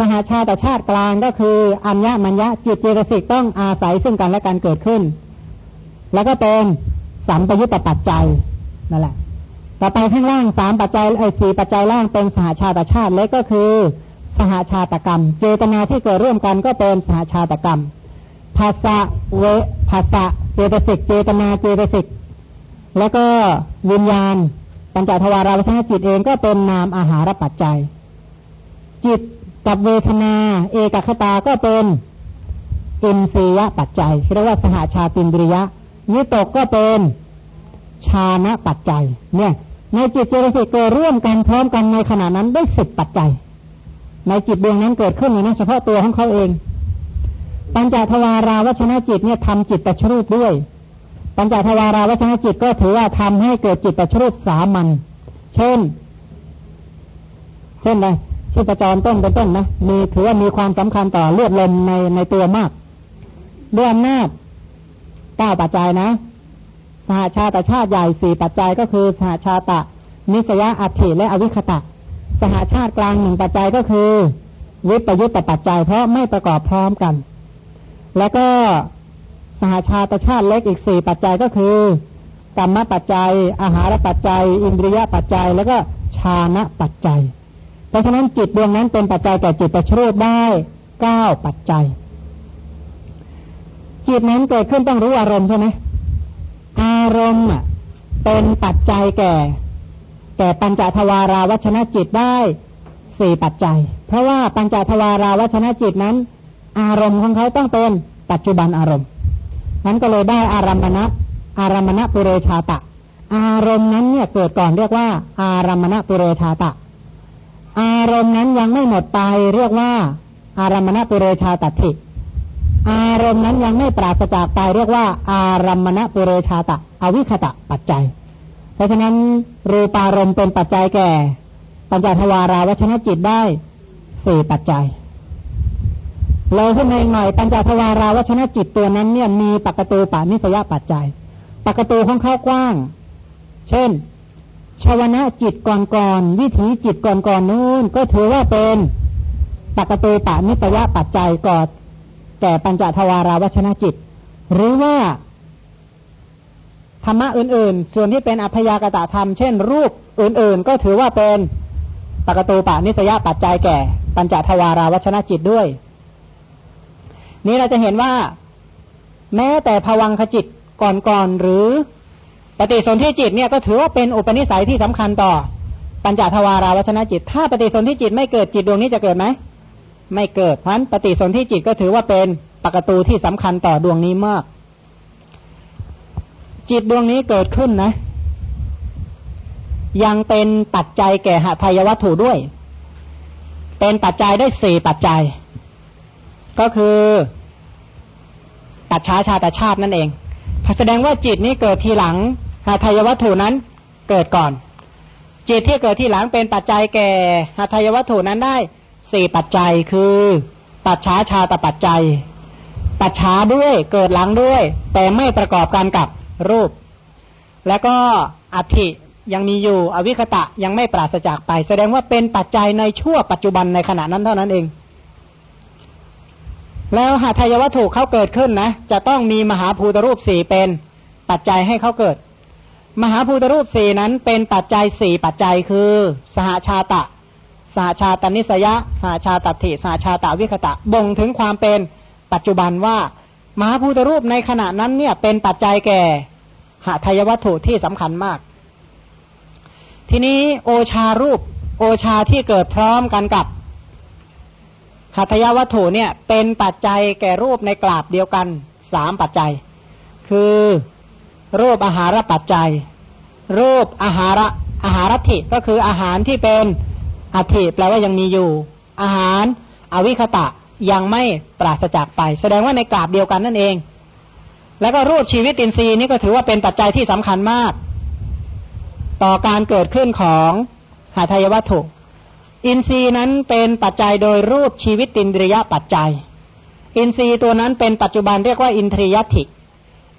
สหาชาติชาติกลางก็คืออัญญมัญญะจิตเจตสิกต้องอาศัยซึ่งกันและกันเกิดขึ้น แล้วก็เป็นสัมปยุตตปัจจัยนั่นแหละต่อไปข้างล่างสามปัจจัยไอ้สี่ปัจจัยล่างเป็นสหาชาติชาติเล็กก็คือ สหาชาตกรรม เจตนาที่เกิดร่วมกันก็เป็นสหาชาตกรรมภาษาเวภาษาเจตสิกเจตนาเจตสิกแล้วก็วิญญาณปัญจทวาราวชนจิตเองก็เป็นนามอาหารปัจจัย จิต กับเวทนา เอกคตาก็เป็นอินทรียปัจจัยเรียกว่าสหาชาตินริยะนิตกก็เป็นชานะปัจจัย เนี่ยในจิตเจริญสิกเกิดร่วมกันพร้อมกันในขณะนั้นได้สิบปัจจัย ในจิตดวงนั้นเกิดขึ้นเลยนะเฉพาะตัวของเขาเองปัญจทวาราวชนะจิตเนี่ยทำจิตตชรูปด้วย ปัญจทวาราวชนะจิตก็ถือว่าทำให้เกิดจิตตชรูปสามัญเช่น เช่นไร ชีพจรต้นเป็นต้นนะมีถือว่ามีความสำคัญต่อเลือดลมในในตัวมากด้วยอำนาจเก้าปัจจัยนะสหชาติชาติใหญ่สี่ปัจจัยก็คือสหชาตะ นิสยาอัตถิและอวิคตะ สหชาติกลางหนึ่งปัจจัยก็คือ วิปยุตตปัจจัยเพราะไม่ประกอบพร้อมกัน แล้วก็สหชาติชาติเล็กอีกสี่ปัจจัยก็คือกรรมปัจจัย อาหารปัจจัย อินทรียปัจจัย แล้วก็ชานะปัจจัย เพราะฉะนั้นจิตดวงนั้นเป็นปัจจัยแก่จิตประชุได้เก้าปัจจัย จิตนั้นเกิดขึ้นต้องรู้อารมณ์ใช่ไหมอารมณ์เป็นปัจจัยแก่ แก่ปัญจทวาราวัชนะจิตได้สี่ปัจจัย เพราะว่าปัญจทวาราวัชนะจิตนั้น อารมณ์ของเขาต้องเป็นปัจจุบันอารมณ์นั้นก็เลยได้อารมณะอารมณะปุเรชาตะ อารมณ์นั้นเนี่ยเกิดก่อนเรียกว่า อารมณะปุเรชาตะ อารมณ์นั้นยังไม่หมดไป เรียกว่า อารมณะปุเรชาตถิอารมณ์นั้นยังไม่ปราศจากตายเรียกว่า อารมณปุเรชาตะ อวิคตะปัจจัย เพราะฉะนั้นรูปารมณ์เป็นปัจจัยแก่ ปัญจทวาราวชนจิตได้สี่ปัจจัยเราขึ้นในหน่อยปัญจทวาราวชนจิตตัวนั้นเนี่ยมีปกตูปานิสยปัจจัย ปกตูของเขากว้าง เช่น ชาวนะจิตก่อนๆวิถีจิตก่อนๆนู้นก็ถือว่าเป็นปกตูปานิสยปัจจัยก่อแก่ปัญจทวาราวชนะจิต หรือว่าธรรมะอื่นๆ ส่วนที่เป็นอัพยากตะธรรม เช่น รูปอื่นๆ ก็ถือว่าเป็นปกตูปะนิสยปัจจัยแก่ ปัญจทวาราวชนะจิตด้วย นี้เราจะเห็นว่า แม้แต่ภวังขจิตก่อนๆหรือ ปฏิสนธิจิตเนี่ยก็ถือว่าเป็นอุปนิสัยที่สำคัญต่อ ปัญจทวาราวชนะจิต ถ้าปฏิสนธิจิตไม่เกิดจิตดวงนี้จะเกิดไหมไม่เกิดเพราะนั้นปฏิสนธิจิตก็ถือว่าเป็นปกตูที่สำคัญต่อดวงนี้มาก จิตดวงนี้เกิดขึ้นนะ ยังเป็นปัจจัยแก่หทายวัตถุด้วย เป็นปัจจัยได้สี่ปัจจัย ก็คือปัจฉาชาตชาตินั่นเองแสดงว่าจิตนี้เกิดทีหลัง ทายวัตถุนั้นเกิดก่อน จิตที่เกิดที่หลังเป็นปัจจัยแก่หาทายวัตถุนั้นได้สี่ปัจจัยคือ ปัจฉาชาตปัจจัย ปัจฉาด้วยเกิดหลังด้วย แต่ไม่ประกอบกันกับรูป แล้วก็อัติยังมีอยู่อวิคตะยังไม่ปราศจากไป แสดงว่าเป็นปัจจัยในชั่วปัจจุบันในขณะนั้นเท่านั้นเอง แล้วหาทายวัตถุเขาเกิดขึ้นนะ จะต้องมีมหาภูตรูปสี่เป็นปัจจัยให้เขาเกิด มหาภูตรูปสี่นั้นเป็นปัจจัยสี่ปัจจัยคือ สหชาตะสาชาตานิสยะสาชาตัติสาชาตาวิคตะ บ่งถึงความเป็นปัจจุบันว่ามหาพุทธรูปในขณะนั้นเนี่ยเป็นปัจจัยแก่หาทายวัตถุที่สำคัญมาก ทีนี้โอชารูป โอชาที่เกิดพร้อมกันกับหัตยวัตถุเนี่ยเป็นปัจจัยแก่รูปในกราบเดียวกันสามปัจจัย คือ รูปอาหารปัจจัย รูปอาหารอาหารทิก็คืออาหารที่เป็นอัฐิแปลว่ายังมีอยู่ อาหารอวิคตะยังไม่ปราศจากไป แสดงว่าในกราบเดียวกันนั่นเอง แล้วก็รูปชีวิตอินทรีย์นี่ก็ถือว่าเป็นปัจจัยที่สำคัญมาก ต่อการเกิดขึ้นของหาทายวัตถุอินทรีย์นั้นเป็นปัจจัยโดยรูปชีวิตตินริยปัจจัย อินทรีย์ตัวนั้นเป็นปัจจุบันเรียกว่าอินทรียติ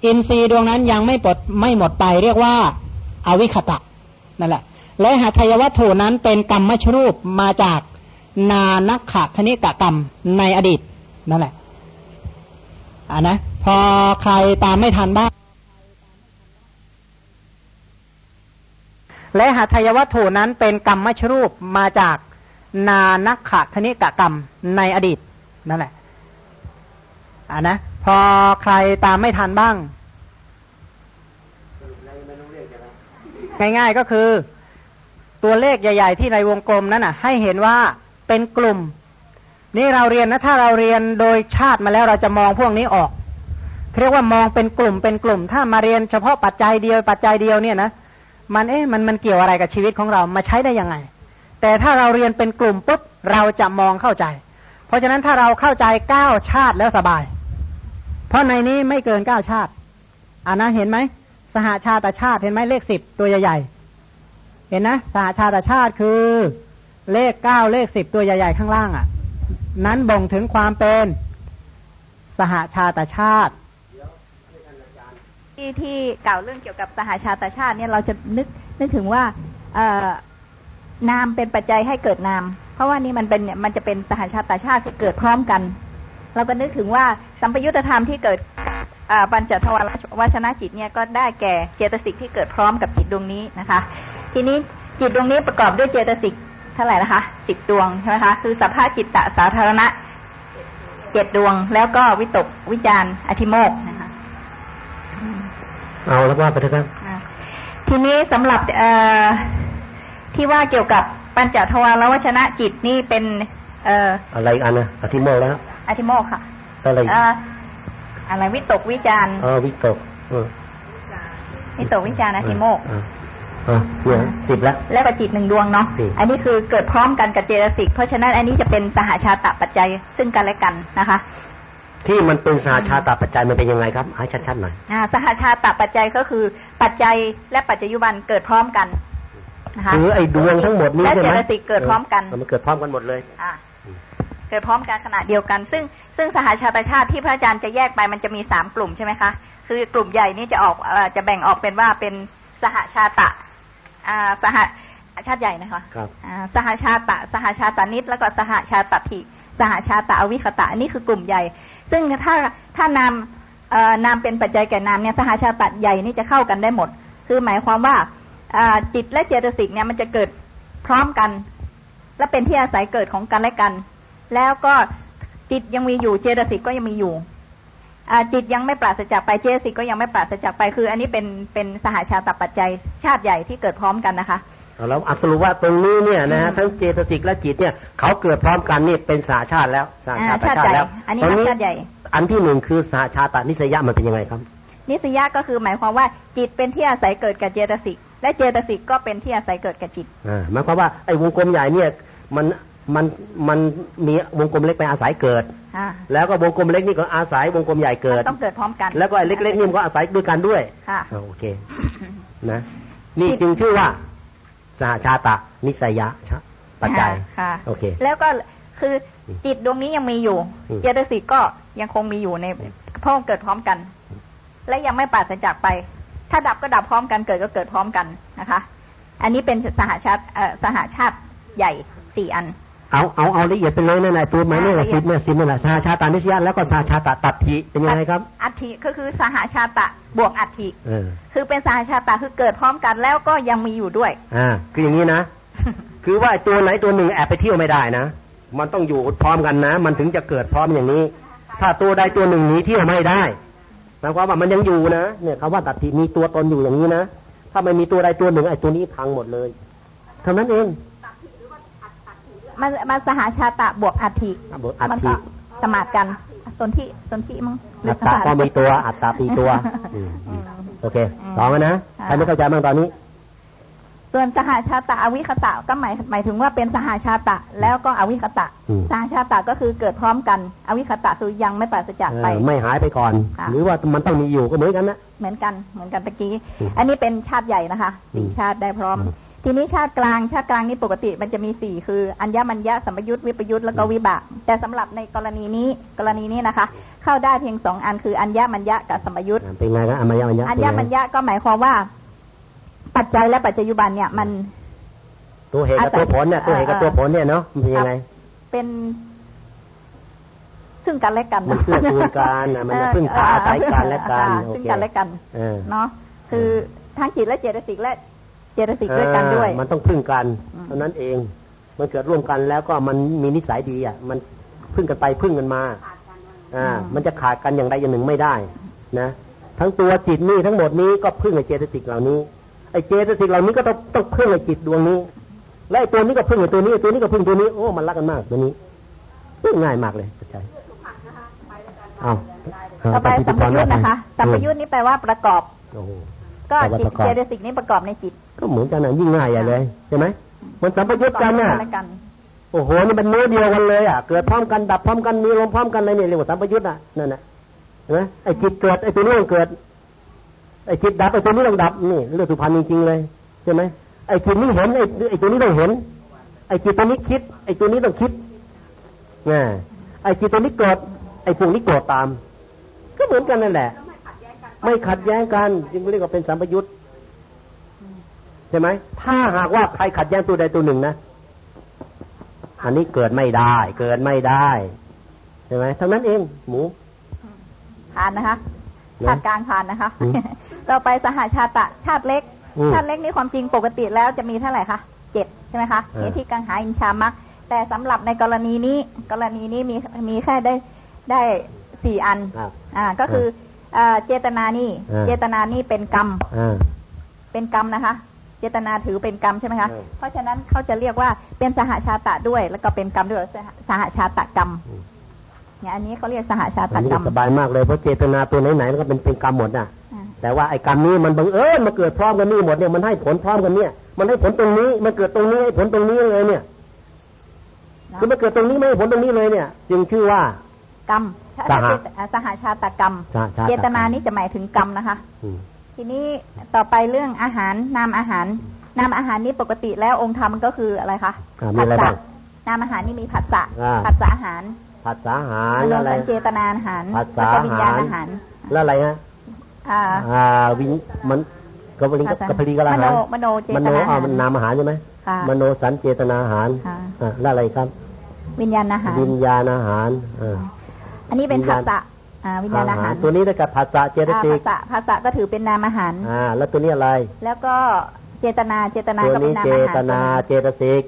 อินทรีย์ดวงนั้นยังไม่หมดไม่หมดไปเรียกว่าอาวิคตะนั่นแหละ และหาทายวัตถุนั้นเป็นกรรมมชรูปมาจากนานักขะคณิกกรรมในอดีตนั่นแหละอ่านะ พอใครตามไม่ทันบ้างและหาทายวัตถุนั้นเป็นกรรมมชรูปมาจากนานักขะคณิกกรรมในอดีตนั่นแหละอ่านะ พอใครตามไม่ทันบ้าง ง่ายๆก็คือ ตัวเลขใหญ่ ๆ ที่ในวงกลมนั้นน่ะ ให้เห็นว่าเป็นกลุ่ม นี่เราเรียนนะถ้าเราเรียนโดยชาติมาแล้วเราจะมองพวกนี้ออกเรียกว่ามองเป็นกลุ่มเป็นกลุ่ม ถ้ามาเรียนเฉพาะปัจจัยเดียว ปัจจัยเดียวเนี่ยนะมันเอ๊ะมันมันเกี่ยวอะไรกับชีวิตของเรามาใช้ได้ยังไง แต่ถ้าเราเรียนเป็นกลุ่มปุ๊บเราจะมองเข้าใจ เพราะฉะนั้นถ้าเราเข้าใจเก้าชาติแล้วสบาย เพราะในนี้ไม่เกินเก้าชาติอ่านะเห็นไหม สหาชาติชาติเห็นไหมเลขสิบตัวใหญ่ๆ เห็นนะสหาชาติชาติคือเลขเก้าเลขสิบตัวใหญ่ๆ ข้างล่างอะ่ะ นั้นบ่งถึงความเป็นสหาชาติชาติที่ที่กล่าวเรื่องเกี่ยวกับสหาชาติชาติเนี่ยเราจะนึกนึกถึงว่าเอ่อนามเป็นปัจจัยให้เกิดนาม เพราะว่านี่มันเป็นมันจะเป็นสหาชาติชาติที่เกิดพร้อมกัน เราก็นึกถึงว่าสัมปยุตธรรมที่เกิดปัญจทวารวชนะจิตเนี่ยก็ได้แก่เจตสิกที่เกิดพร้อมกับจิตดวงนี้นะคะ ทีนี้จิตดวงนี้ประกอบด้วยเจตสิกเท่าไหร่นะคะสิบดวงใช่ไหมคะคือสภาพจิตตสาธารณะเจ็ดดวง แล้วก็วิตกวิจารอธิโมกนะคะเอาแล้วว่าไปเถอะครับทีนี้สำหรับเอที่ว่าเกี่ยวกับปัญจทวารวชนะจิตนี่เป็น เอ่ออะไรอันนะอธิโมกแล้ว อธิโมกค่ะ อะไรอะไรวิตกวิจารอ๋อวิตกวิตกวิจารอธิโมกอ่าเนี่ยสิบแล้วแล้วก็จิตหนึ่งดวงเนาะอันนี้คือเกิดพร้อมกันกับเจตสิก เพราะฉะนั้นอันนี้จะเป็นสหาชาตะปัจจัยซึ่งกันและกันนะคะ ที่มันเป็นสหชาตปัจจัยมันเป็นยังไงครับให้ชัดๆหน่อยอ่าสหชาตปัจจัยก็คือปัจจัยและปัจจัยบันเกิดพร้อมกันนะคะคือไอ้ดวงทั้งหมดนี้ใช่ไหมและเจตสิกเกิดพร้อมกันมันเกิดพร้อมกันหมดเลยอ่าเกิดพร้อมกันขณะเดียวกัน ซึ่งซึ่งสหชาตชาติที่พระอาจารย์จะแยกไปมันจะมีสามกลุ่มใช่ไหมคะ คือกลุ่มใหญ่นี่จะออกจะแบ่งออกเป็นว่าเป็นสหชาตะอ่าสหชาติใหญ่นะคะครับสหชาตะ สหชาตานิดแล้วก็สหชาตติสหชาตะอวิคตะอันนี้คือกลุ่มใหญ่ ซึ่งถ้าถ้านามนามเป็นปัจจัยแก่นามเนี่ยสหาชาตัดใหญ่นี่จะเข้ากันได้หมด คือหมายความว่าจิตและเจตสิกเนี่ยมันจะเกิดพร้อมกัน และเป็นที่อาศัยเกิดของกันและกัน แล้วก็จิตยังมีอยู่เจตสิกก็ยังมีอยู่จิตยังไม่ปราศจากไปเจตสิกก็ยังไม่ปราศจากไปคือ อันนี้เป็นเป็นสหาชาตปัจจัยชาติใหญ่ที่เกิดพร้อมกันนะคะแล้วอัสรุว่าตรงนี้เนี่ยนะฮะทั้งเจตสิกและจิตเนี่ยเขาเกิดพร้อมกันนี่เป็นสาชาติแล้วสาชาติชาติแล้วอันนี้ชาติใหญ่ อันที่หนึ่งคือสาชาตานิสยะมันเป็นยังไงครับ นิสยะก็คือหมายความว่าจิตเป็นที่อาศัยเกิดกับเจตสิกและเจตสิกก็เป็นที่อาศัยเกิดกับจิตอ่าหมายความว่าไอ้วงกลมใหญ่เนี่ยมัน มันมันมีวงกลมเล็กไปอาศัยเกิด แล้วก็วงกลมเล็กนี่ก็อาศัยวงกลมใหญ่เกิด ต้องเกิดพร้อมกัน แล้วก็ไอ้เล็กๆนี่มันก็อาศัยด้วยกันด้วยค่ะโอเค นะ นี่จึงชื่อว่า สหชาตะ นิสัยะปัจจัยโอเค แล้วก็คือจิตดวงนี้ยังมีอยู่เจตสิกก็ยังคงมีอยู่ในเพราะเกิดพร้อมกัน และยังไม่ปราศจากไป ถ้าดับก็ดับพร้อมกันเกิดก็เกิดพร้อมกันนะคะ อันนี้เป็นสหชาติสหชาติใหญ่สี่อัน เอาเอาเอาละเอียดไปเลยนั่นแหละตัวหมายนี่แหละสิบเนี่ยสิบนี่แหละสหชาตานิสยาแล้วก็สหชาตตัดทีเป็นยังไงครับ อัฐิก็คือสหชาตะบวกอัฐิคือเป็นสหชาตะคือเกิดพร้อมกันแล้วก็ยังมีอยู่ด้วยอ่าคืออย่างนี้นะ คือว่าตัวไหนตัวหนึ่งแอบไปเที่ยวไม่ได้นะ มันต้องอยู่พร้อมกันนะ มันถึงจะเกิดพร้อมอย่างนี้ ถ้าตัวใดตัวหนึ่งหนีเที่ยวไม่ได้หมายความว่ามันยังอยู่นะเนี่ยคำว่าตัดทีมีตัวตนอยู่อย่างนี้นะถ้าไม่มีตัวใดตัวหนึ่งไอ้ตัวนี้พังหมดเลยเท่านั้นเอง มันมันสหาชาตะบวกอัฐิบวกอัฐิสมาดกันสนที่สนที่มั้งอัตตาก็มีตัว อัตตาปีตัวโอเคสองนะใครไม่เข้าใจบ้างตอนนี้ ส่วนสหาชาตะอวิคตะก็หมายหมายถึงว่าเป็นสหาชาตะ แล้วก็อวิคตะสหาชาตะก็คือเกิดพร้อมกัน อวิคตะคือยังไม่ปราศจากไป ไม่หายไปก่อน หรือว่ามันต้องมีอยู่ก็เหมือนกันนะเหมือนกันเหมือนกันตะกี้ อันนี้เป็นชาติใหญ่นะคะสี่ชาติได้พร้อม ทีนี้ชาติกลางชาติกลางนี่ปกติมันจะมีสี่คือ อัญญมัญญะสัมยุทธ์วิปยุทธ์แล้วก็วิบาก แต่สำหรับในกรณีนี้กรณีนี้นะคะ เข้าได้เพียงสองอันคืออัญญมัญญะกับสัมยุทธ์เป็นไงครับอัญญมัญญะอัญญมัญญะก็หมายความว่า ปัจจัยและปัจจัยบันเนี่ยมัน ตัวเหตุกับตัวผลเนี่ยตัวเหตุกับตัวผลเนี่ยเนาะมันเป็นยังไง เป็นซึ่งกันและกันมันเพื่อตูนกันมันพึ่งพาอาศัยกันและกันซึ่งกันและกันเนาะคือทั้งจิตและเจตสิกและ เจตสิกด้วยกันด้วย มันต้องพึ่งกันเท่านั้นเอง มันเกิดร่วมกันแล้วก็มันมีนิสัยดีอะ มันพึ่งกันไปพึ่งกันมา อ่า มันจะขาดกันอย่างใดอย่างหนึ่งไม่ได้นะทั้งตัวจิตนี่ทั้งหมดนี้ก็พึ่งไอ้เจตสิกเหล่านี้ไอ้เจตสิกเหล่านี้ก็ต้องต้องพึ่งไอ้จิตดวงนี้ และไอ้ตัวนี้ก็พึ่งไอ้ตัวนี้ไอ้ตัวนี้ก็พึ่งตัวนี้โอ้มันรักกันมากตัวนี้ง่ายมากเลยใช่เอาต่อไปสัมปยุทธ์นะคะสัมปยุทธ์นี่แปลว่าประกอบโอ้โห ก็แปลว่าจิตประกอบเจตสิกนี้ประกอบในจิต ก็เหมือนกันนะยิ่งง่ายใหญ่เลยใช่ไหมมันสัมปยุทธ์กันน่ะและกันโอ้โหนี่มันเนื้อเดียวกันเลยอะเกิดพร้อมกันดับพร้อมกันมีลมพร้อมกันเลยเนี่ยเรียกว่าสัมปยุทธ์อะนั่นน่ะเห็นไหมไอ้จิตเกิดไอ้ตัวนี้ต้องเกิด ไอ้จิตดับไอ้ตัวนี้ต้องดับนี่เรื่องสุพรรณจริงๆเลยใช่ไหมไอ้จิตนี้เห็นไอ้ไอ้ตัวนี้ต้องเห็น ไอ้จิตตัวนี้คิด ไอ้ตัวนี้ต้องคิดนะไอ้จิตตัวนี้โกรธไอ้พวกนี้โกรธตาม ก็เหมือนกันนั่นแหละ ไม่ขัดแย้งกัน จึงเรียกว่าเป็นสัมปยุทธ์ใช่ไหมถ้าหากว่าใครขัดแย้งตัวใดตัวหนึ่งนะอันนี้เกิดไม่ได้ เกิดไม่ได้ใช่ไหมเท่านั้นเองหมูผ่านนะคะนะชาติกลางผ่านนะคะอืมต่อไปสหชาตะชาติเล็กอืมชาติเล็กนี่ความจริงปกติแล้วจะมีเท่าไหร่คะเจ็ดใช่ไหมคะเออเหตุที่กังหาอินชามักแต่สำหรับในกรณีนี้ กรณีนี้มีมีแค่ได้ได้สี่อันครับอ่าก็คือ เอ่อเจตนานี่เออเจตนานี่เป็นกรรมอ่าเป็นกรรมนะคะ เจตนาถือเป็นกรรมใช่ไหมคะเออเพราะฉะนั้นเขาจะเรียกว่าเป็นสหชาตะด้วย แล้วก็เป็นกรรมด้วยสหสหชาตะกรรมอืมเนี่ยอันนี้เขาเรียกสหชาอัตะนนี้กรรมสบายมากเลยเพราะเจตนาตัวไหนๆมันก็เป็นเป็นกรรมหมดน่ะอ่าแต่ว่าไอ้กรรมนี้มันบังเอิญมาเกิดพร้อมกันนี่หมดเนี่ยมันให้ผลพร้อมกันเนี่ย มันให้ผลตรงนี้มันเกิดตรงนี้ให้ผลตรงนี้เลยเนี่ยเนอะคือมันเกิดตรงนี้ไม่ให้ผลตรงนี้เลยเนี่ย จึงชื่อว่ากรรมถ้า สหถ้าเจตอ่าสหชาตกรรมสหชาตกรรม เจตนานี้จะหมายถึงกรรมนะคะอืมทีนี้ต่อไปเรื่องอาหารนามอาหารนามอาหารนี้ปกติแล้วองค์ธรรมก็คืออะไรคะอ่ามีอะไรบ้างนามอาหารนี่มีผัสสะอ่าผัสสะอาหารผัสสะอาหารมโนอะไรสัญเจตนาอาหารผัสแล้วสะก็วิญญาณอาอาหาหารรแล้วอะไรฮะอ่าอ่าวิญมันกับปริงกับกับปริกะมอาโนหารมโนเจมตโนนาอาเอาหารมันนามอาหารใช่ไหมค่ะมโนสัญเจตนาอาหารค่ะอ่าแล้วอะไรครับ วิญญาณอาหารวิญญาณอาหารอ่า อันนี้เป็นวิญผัญาสณสะอ่าวิญญาณอาหารตัวนี้ได้กับผัสสะเจตอ่าสิผักสสะผัสสะก็ถือเป็นนามอาหารอ่า แล้วตัวนี้อะไร แล้วก็เจตนาเจตนาตัวก็เป็นี้นนามเจอาตหารนาเจตสิก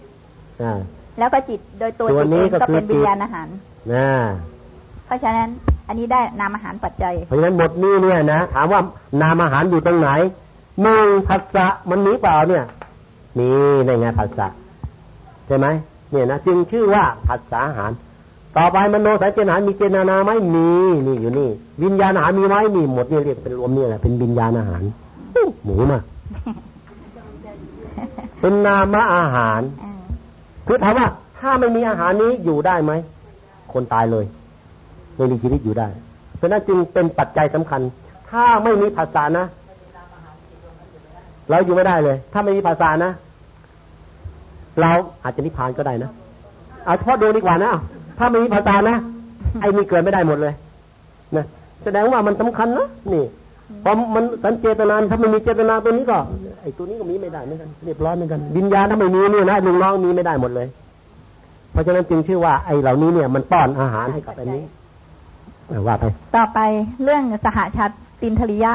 อ่าแล้วก็จิตโดยตัวตัวจิตนี้เองก็ก็คือเป็นจิตวิญญาณอาหารนะเพราะฉะนั้นอันนี้ได้นามอาหารปัจจัย เพราะฉะนั้นหมดนี้เนี่ยนะถามว่านามอาหารอยู่ตรงไหนหนึ่งผัสสะมันมีเปล่าเนี่ยมีในไงผัสสะใช่ไหมเนี่ยนะจึงชื่อว่าผัสสะอาหาร ต่อไปมโนสัญเจตนามีเจตนาไหมมีนี่อยู่นี่ วิญญาณอาหารมีไหมมีหมดนี่เรียกเป็นรวมนี่แหละเป็นวิญญาณอาหารอู้หมูมากเป็นนามอาหารอ่าคือถามว่า ถ้าไม่มีอาหารนี้อยู่ได้ไหมคนตายเลยไม่มีชีวิตอยู่ได้ เพราะฉะนั้นจึงเป็นปัจจัยสำคัญ ถ้าไม่มีภาษานะเราอยู่ไม่ได้เลย ถ้าไม่มีภาษานะ เราอาจจะนิพพานก็ได้นะเอาเฉพาะดวงดีกว่านะ ถ้าไม่มีภาษานะไอ้นี่เกิดไม่ได้หมดเลยนะแสดงว่ามันสำคัญนะนี่พอมันสัญเจตนาถ้าไม่มีเจตนาตัวนี้ก็ไอ้ตัวนี้ก็มีไม่ได้เหมือนกันเรียบร้อยเหมือนกันวิญญาณถ้าไม่มีเนี่ยนะลุงน้องมีไม่ได้หมดเลย เพราะฉะนั้นจึงชื่อว่าไอ้เหล่านี้เนี่ยมันป้อนอาหารให้กับอันนี้อะว่าไปต่อไปเรื่องสหชาตินทริยะ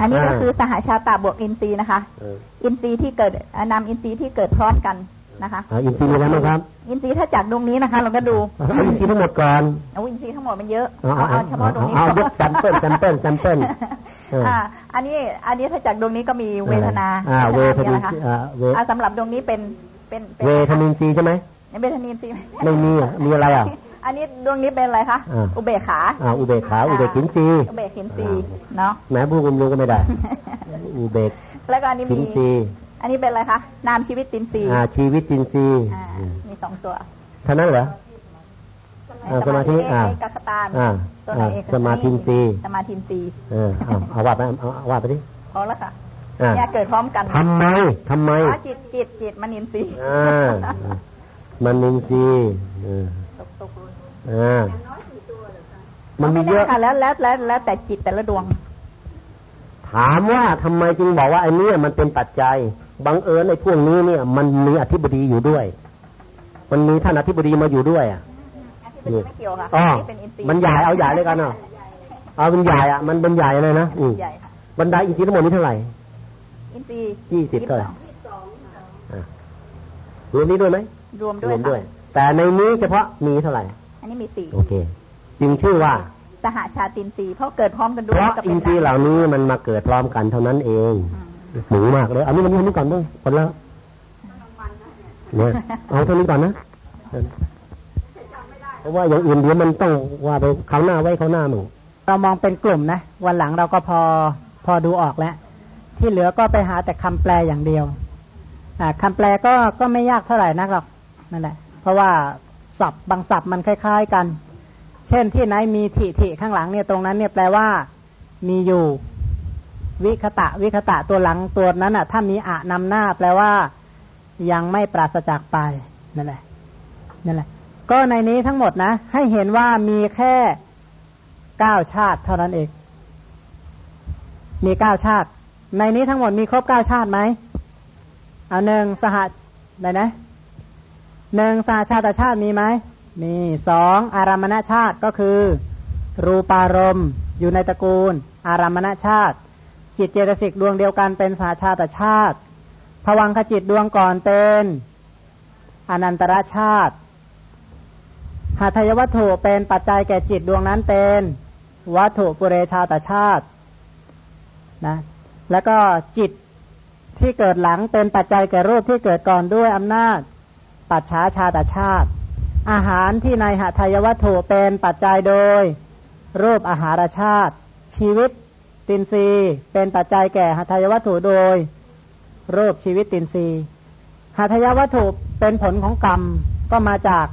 อันนี้ก็อ่าคือสหชาตาบวกอินทรีย์นะคะเอออินทรีย์ที่เกิดอ่านำอินทรีย์ที่เกิดพร้อมกัน นะคะอ่าอินทรีย์มีอะไรบ้างครับอินทรีย์ถ้าจากดวงนี้นะคะ เราก็ดูเอาอินทรีย์ทั้งหมดก่อนเอาอินทรีย์ทั้งหมดมันเยอะเอาเอาเอาเอาเฉพาะดวงนี้เอาก่ยอกแซมเปิลแซมเปิลแซมเปิลเอออ่อ่าอันนี้อันนี้ถ้าจากดวงนี้ก็มีเวทนาอ่าเวทมีนิอะไรนคะอ่าเวอ่าสำหรับดวงนี้เป็นเป็นป็นเวทนินทรีย์ใช่ไหมเวทนินทรีย์ไม่มีอะมีอะไรอะอันนี้ดวงนี้เป็นอะไรคะอ่าอุเบกขาอ่าอุเบกขาอุเบกขินทรีย์อุเบกขินทรีย์เนาะแหมผู้คุมรู้ก็ไม่ได้อุเบกแล้วก็อันนี้ขิมีนทรีย์ อันนี้เป็นอะไรคะนามชีวิตตินทรีย์อ่า ชีวิตจินทรีย์อ่ามีสองตัวเท่านั้นเหรออ่าสมาธิอ่าเอกคตานอ่าตัวไหนอ่าเอกสมาธินทรีย์สมาธินทรีย์เออเอาเอาว่าไปเอาเอาว่าไปดิพอแล้วค่ะอ่าเนี่ยเกิดพร้อมกันทำไมทำไมอ๋อจิตจิตจิตมนินทรีย์อ่ามันนินทรีย์เออตกตกอ่ามันมีเยอะค่ะแล้วแล้วแล้วแล้วแต่จิตแต่ละดวง ถามว่าทำไมจึงบอกว่าไอ้เนี่ยมันเป็นปัจจัย บังเอิญไอ้พวกนี้เนี่ย มันมีอธิบดีอยู่ด้วย มันมีท่านอธิบดีมาอยู่ด้วยอะอันที่เป็นไม่เกี่ยวค่ะอ๋อนี่เป็นอินทรีย์มันใหญ่เอาใหญ่เลยกันเนาะเอาเป็นใหญ่อะมันเป็นใหญ่เลยนะอืมใหญ่ค่ะบรรดาอินทรีย์ทั้งหมดนี้เท่าไหร่อินทรีย์ยี่สิบเท่าไหร่องรวมนี้ด้วยไหมรวมรด้วยวมด้วยค่ะแต่ในนี้เฉพาะมีเท่าไหร่ อันนี้มีสี่โอเคจึงชื่อว่าสหชาตินทรีย์เพราะเกิดพร้อมกันด้วเพยราะก็อิเป็นนทรีย์เหล่านี้มันมาเกิดพร้อมกันเท่านั้นเองอืม หมูมากเลยเอานี้มันนี้ก่อนด้วยคนละเนี่ยเอาเท่านี้ก่อนนะเพราะว่าอย่างอื่นเดี๋ยวมันต้องว่าไปเขาหน้าไว้เขาหน้าหนูเรามองเป็นกลุ่มนะวันหลังเราก็พอพอดูออกแล้ว ที่เหลือก็ไปหาแต่คำแปลอย่างเดียวคำแปลก็ก็ไม่ยากเท่าไหร่นักหรอกนั่นแหละ เพราะว่าศัพท์บางศัพท์มันคล้าย ๆกัน เช่นที่ไหนมีทิทิข้างหลังเนี่ยตรงนั้นเนี่ยแปลว่า มีอยู่ วิคตะวิคตะตัวหลังตัวนั้นอะ ถ้ามีอะนำหน้าแปลว่ายังไม่ปราศจากไปนั่นแหละนั่นแหละ ก็ในนี้ทั้งหมดนะ ให้เห็นว่ามีแค่เก้าชาติเท่านั้นเอง มีเก้าชาติ ในนี้ทั้งหมดมีครบเก้าชาติไหมเอาหนึ่งสหไหนนะหนึ่งสาชาติชาติมีไหมมีสองอารามณชาติก็คือ รูปารมณ์อยู่ในตระกูล อารามณชาติ จิตเจตสิกดวงเดียวกันเป็นสาชาติชาติผวังขจิตดวงก่อนเป็นอนันตรชาติหาทายวัตถุเป็นปัจจัยแก่จิตดวงนั้นเป็นวัตถุปุเรชาตชาตินะแล้วก็จิตที่เกิดหลังเป็นปัจจัยแก่รูปที่เกิดก่อนด้วยอำนาจ ปัจฉาชาตชาติ อาหารที่ในหาทายวัตถุเป็นปัจจัยโดย รูปอาหารชาติ ชีวิต ตินรีเป็นปัจจัยแก่หาทายวัตถุโดยรูปชีวิตตินรีหาทายวัตถุเป็นผลของกรรมก็มาจาก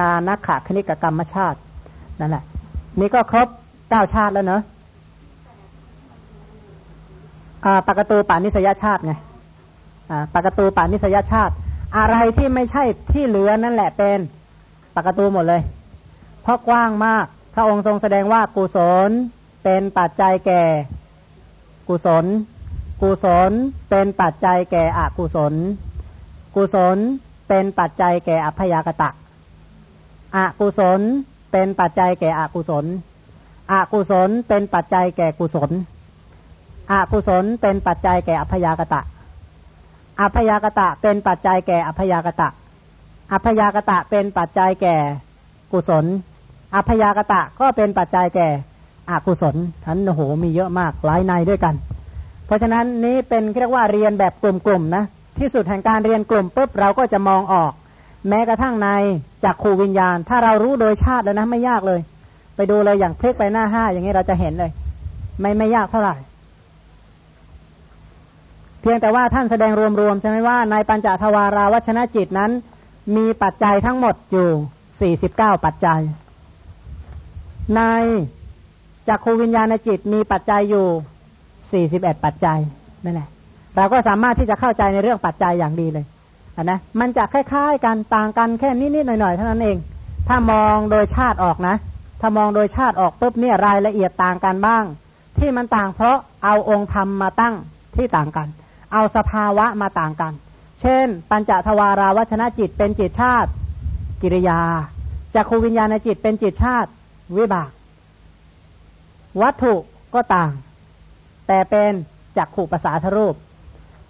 นานักขะคณิกกรรมชาตินั่นแหละ นี่ก็ครบเก้าชาติแล้วเนอะปากตูปานิสยชาติไงปากตูปานิสยชาติ อะไรที่ไม่ใช่ที่เหลือนั่นแหละเป็นปกตูหมดเลย เพราะกว้างมาก พระองค์ทรงแสดงว่ากุศลเป็นปัจจัยแก่ กุศล กุศลเป็นปัจจัยแก่อกุศล กุศลเป็นปัจจัยแก่อภยากตะอกุศลเป็นปัจจัยแก่อกุศล อกุศลเป็นปัจจัยแก่กุศล อกุศลเป็นปัจจัยแก่อภยากตะ อัพยากตะเป็นปัจจัยแก่อัพยากตะ อัพยากตะเป็นปัจจัยแก่กุศล อัพยากตะก็เป็นปัจจัยแก่ อกุศลท่านโอ้โหมีเยอะมากหลายในด้วยกัน เพราะฉะนั้นนี้เป็นเรียกว่าเรียนแบบกลุ่มๆนะที่สุดแห่งการเรียนกลุ่มปุ๊บเราก็จะมองออก แม้กระทั่งในจากขูวิญญาณ ถ้าเรารู้โดยชาติแล้วนะไม่ยากเลย ไปดูเลยอย่างเพลิกไปหน้าห้าอย่างนี้เราจะเห็นเลย ไม่ไม่ยากเท่าไหร่ เพียงแต่ว่าท่านแสดงรวมๆใช่ไหมว่าในปัญจทวาราวัชนะจิตนั้น มีปัจจัยทั้งหมดอยู่ 49 ปัจจัย ใน จักขูวิญญาณจิตมีปัจจัยอยู่ 41 ปัจจัยนั่นแหละเราก็สามารถที่จะเข้าใจในเรื่องปัจจัยอย่างดีเลยนนะมันจะคล้ายๆกันต่างกันแค่นิดๆหน่อยๆเท่านั้นเอง ถ้ามองโดยชาติออกนะ ถ้ามองโดยชาติออกปุ๊บเนี่ยรายละเอียดต่างกันบ้าง ที่มันต่างเพราะเอาองค์ธรรมมาตั้งที่ต่างกัน เอาสภาวะมาต่างกัน เช่น ปัญจทวาราวัชนะจิตเป็นจิตชาติ กิริยาจักขูวิญญาณจิตเป็นจิตชาติ วิบาก วัตถุก็ต่าง แต่เป็นจักขู่ภาษาทรูป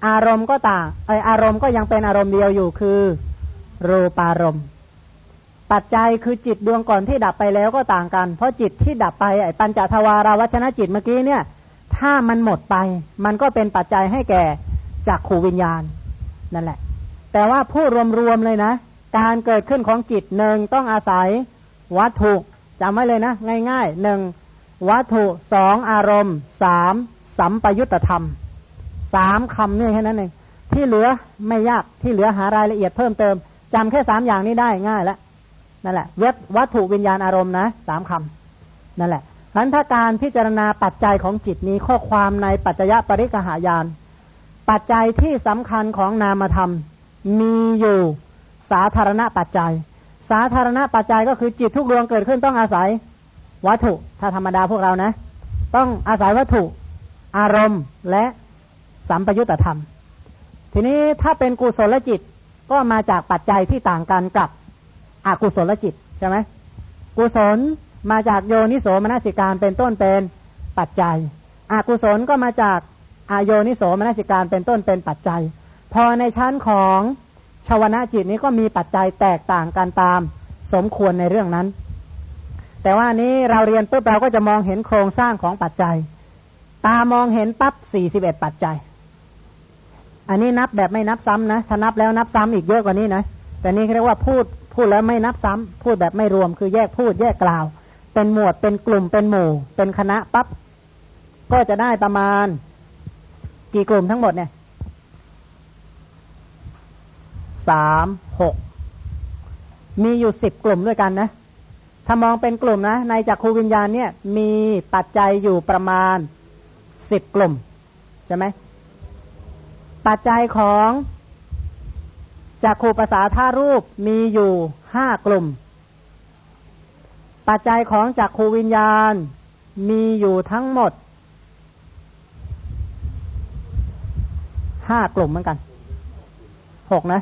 อารมณ์ก็ต่างไออารมณ์ก็ยังเป็นอารมณ์เดียวอยู่คือรูปารมณ์ ปัจจัยคือจิตดวงก่อนที่ดับไปแล้วก็ต่างกัน เพราะจิตที่ดับไปไอปัญจทวาราวัชนะจิตเมื่อกี้เนี่ย ถ้ามันหมดไป มันก็เป็นปัจจัยให้แก่จากขู่วิญญาณนั่นแหละ แต่ว่าผู้รวมๆเลยนะ การเกิดขึ้นของจิตหนึ่งต้องอาศัยวัตถุจำไว้เลยนะ ง่ายๆหนึ่ง วัตถุสองอารมณ์สามสัมปยุตธรรมสามคำนี่แค่นั้นเองที่เหลือไม่ยากที่เหลือหารายละเอียดเพิ่มเติมจำแค่สามอย่างนี้ได้ง่ายแล้วนั่นแหละเวทวัตถุวิญญาณอารมณ์นะสามคำนั่นแหละฉะนั้นถ้าการพิจารณาปัจจัยของจิตนี้ข้อความในปัจจยปริกหายาน ปัจจัยที่สำคัญของนามธรรม มีอยู่สาธารณปัจจัย สาธารณปัจจัยก็คือจิตทุกดวงเกิดขึ้นต้องอาศัย วัตถุถ้าธรรมดาพวกเรานะ ต้องอาศัยวัตถุอารมณ์และสัมปยุตธรรม ทีนี้ถ้าเป็นกุศลจิตก็มาจากปัจจัยที่ต่างกันกับอกุศลจิตใช่ไหมกุศลมาจากโยนิโสมนสิการเป็นต้นเป็นปัจจัยอกุศลก็มาจากอโยนิโสมนสิการเป็นต้นเป็นปัจจัย พอในชั้นของชาวนะจิตนี้ก็มีปัจจัยแตกต่างกันตาม สมควรในเรื่องนั้น แต่ว่านี้เราเรียนปุ๊บเราก็จะมองเห็นโครงสร้างของปัจจัย ตามองเห็นปั๊บสี่สิบเอ็ดปัจจัย อันนี้นับแบบไม่นับซ้ำนะถ้านับแล้วนับซ้ำอีกเยอะกว่านี้นะแต่นี่เรียกว่าพูดพูดแล้วไม่นับซ้ำพูดแบบไม่รวมคือแยกพูดแยกกล่าว เป็นหมวดเป็นกลุ่มเป็นหมู่ เป็นคณะปั๊บก็จะได้ประมาณ กี่กลุ่มทั้งหมดเนี่ยสามหกมีอยู่สิบกลุ่มด้วยกันนะ ถ้ามองเป็นกลุ่มนะ ในจักรคูวิญญาณเนี่ย มีปัจจัยอยู่ประมาณสิบกลุ่มใช่ไหมปัจจัยของจากขูภาษาท่ารูปมีอยู่ห้ากลุ่ม ปัจจัยของจากขูวิญญาณมีอยู่ทั้งหมดห้ากลุ่มเหมือนกันหกนะ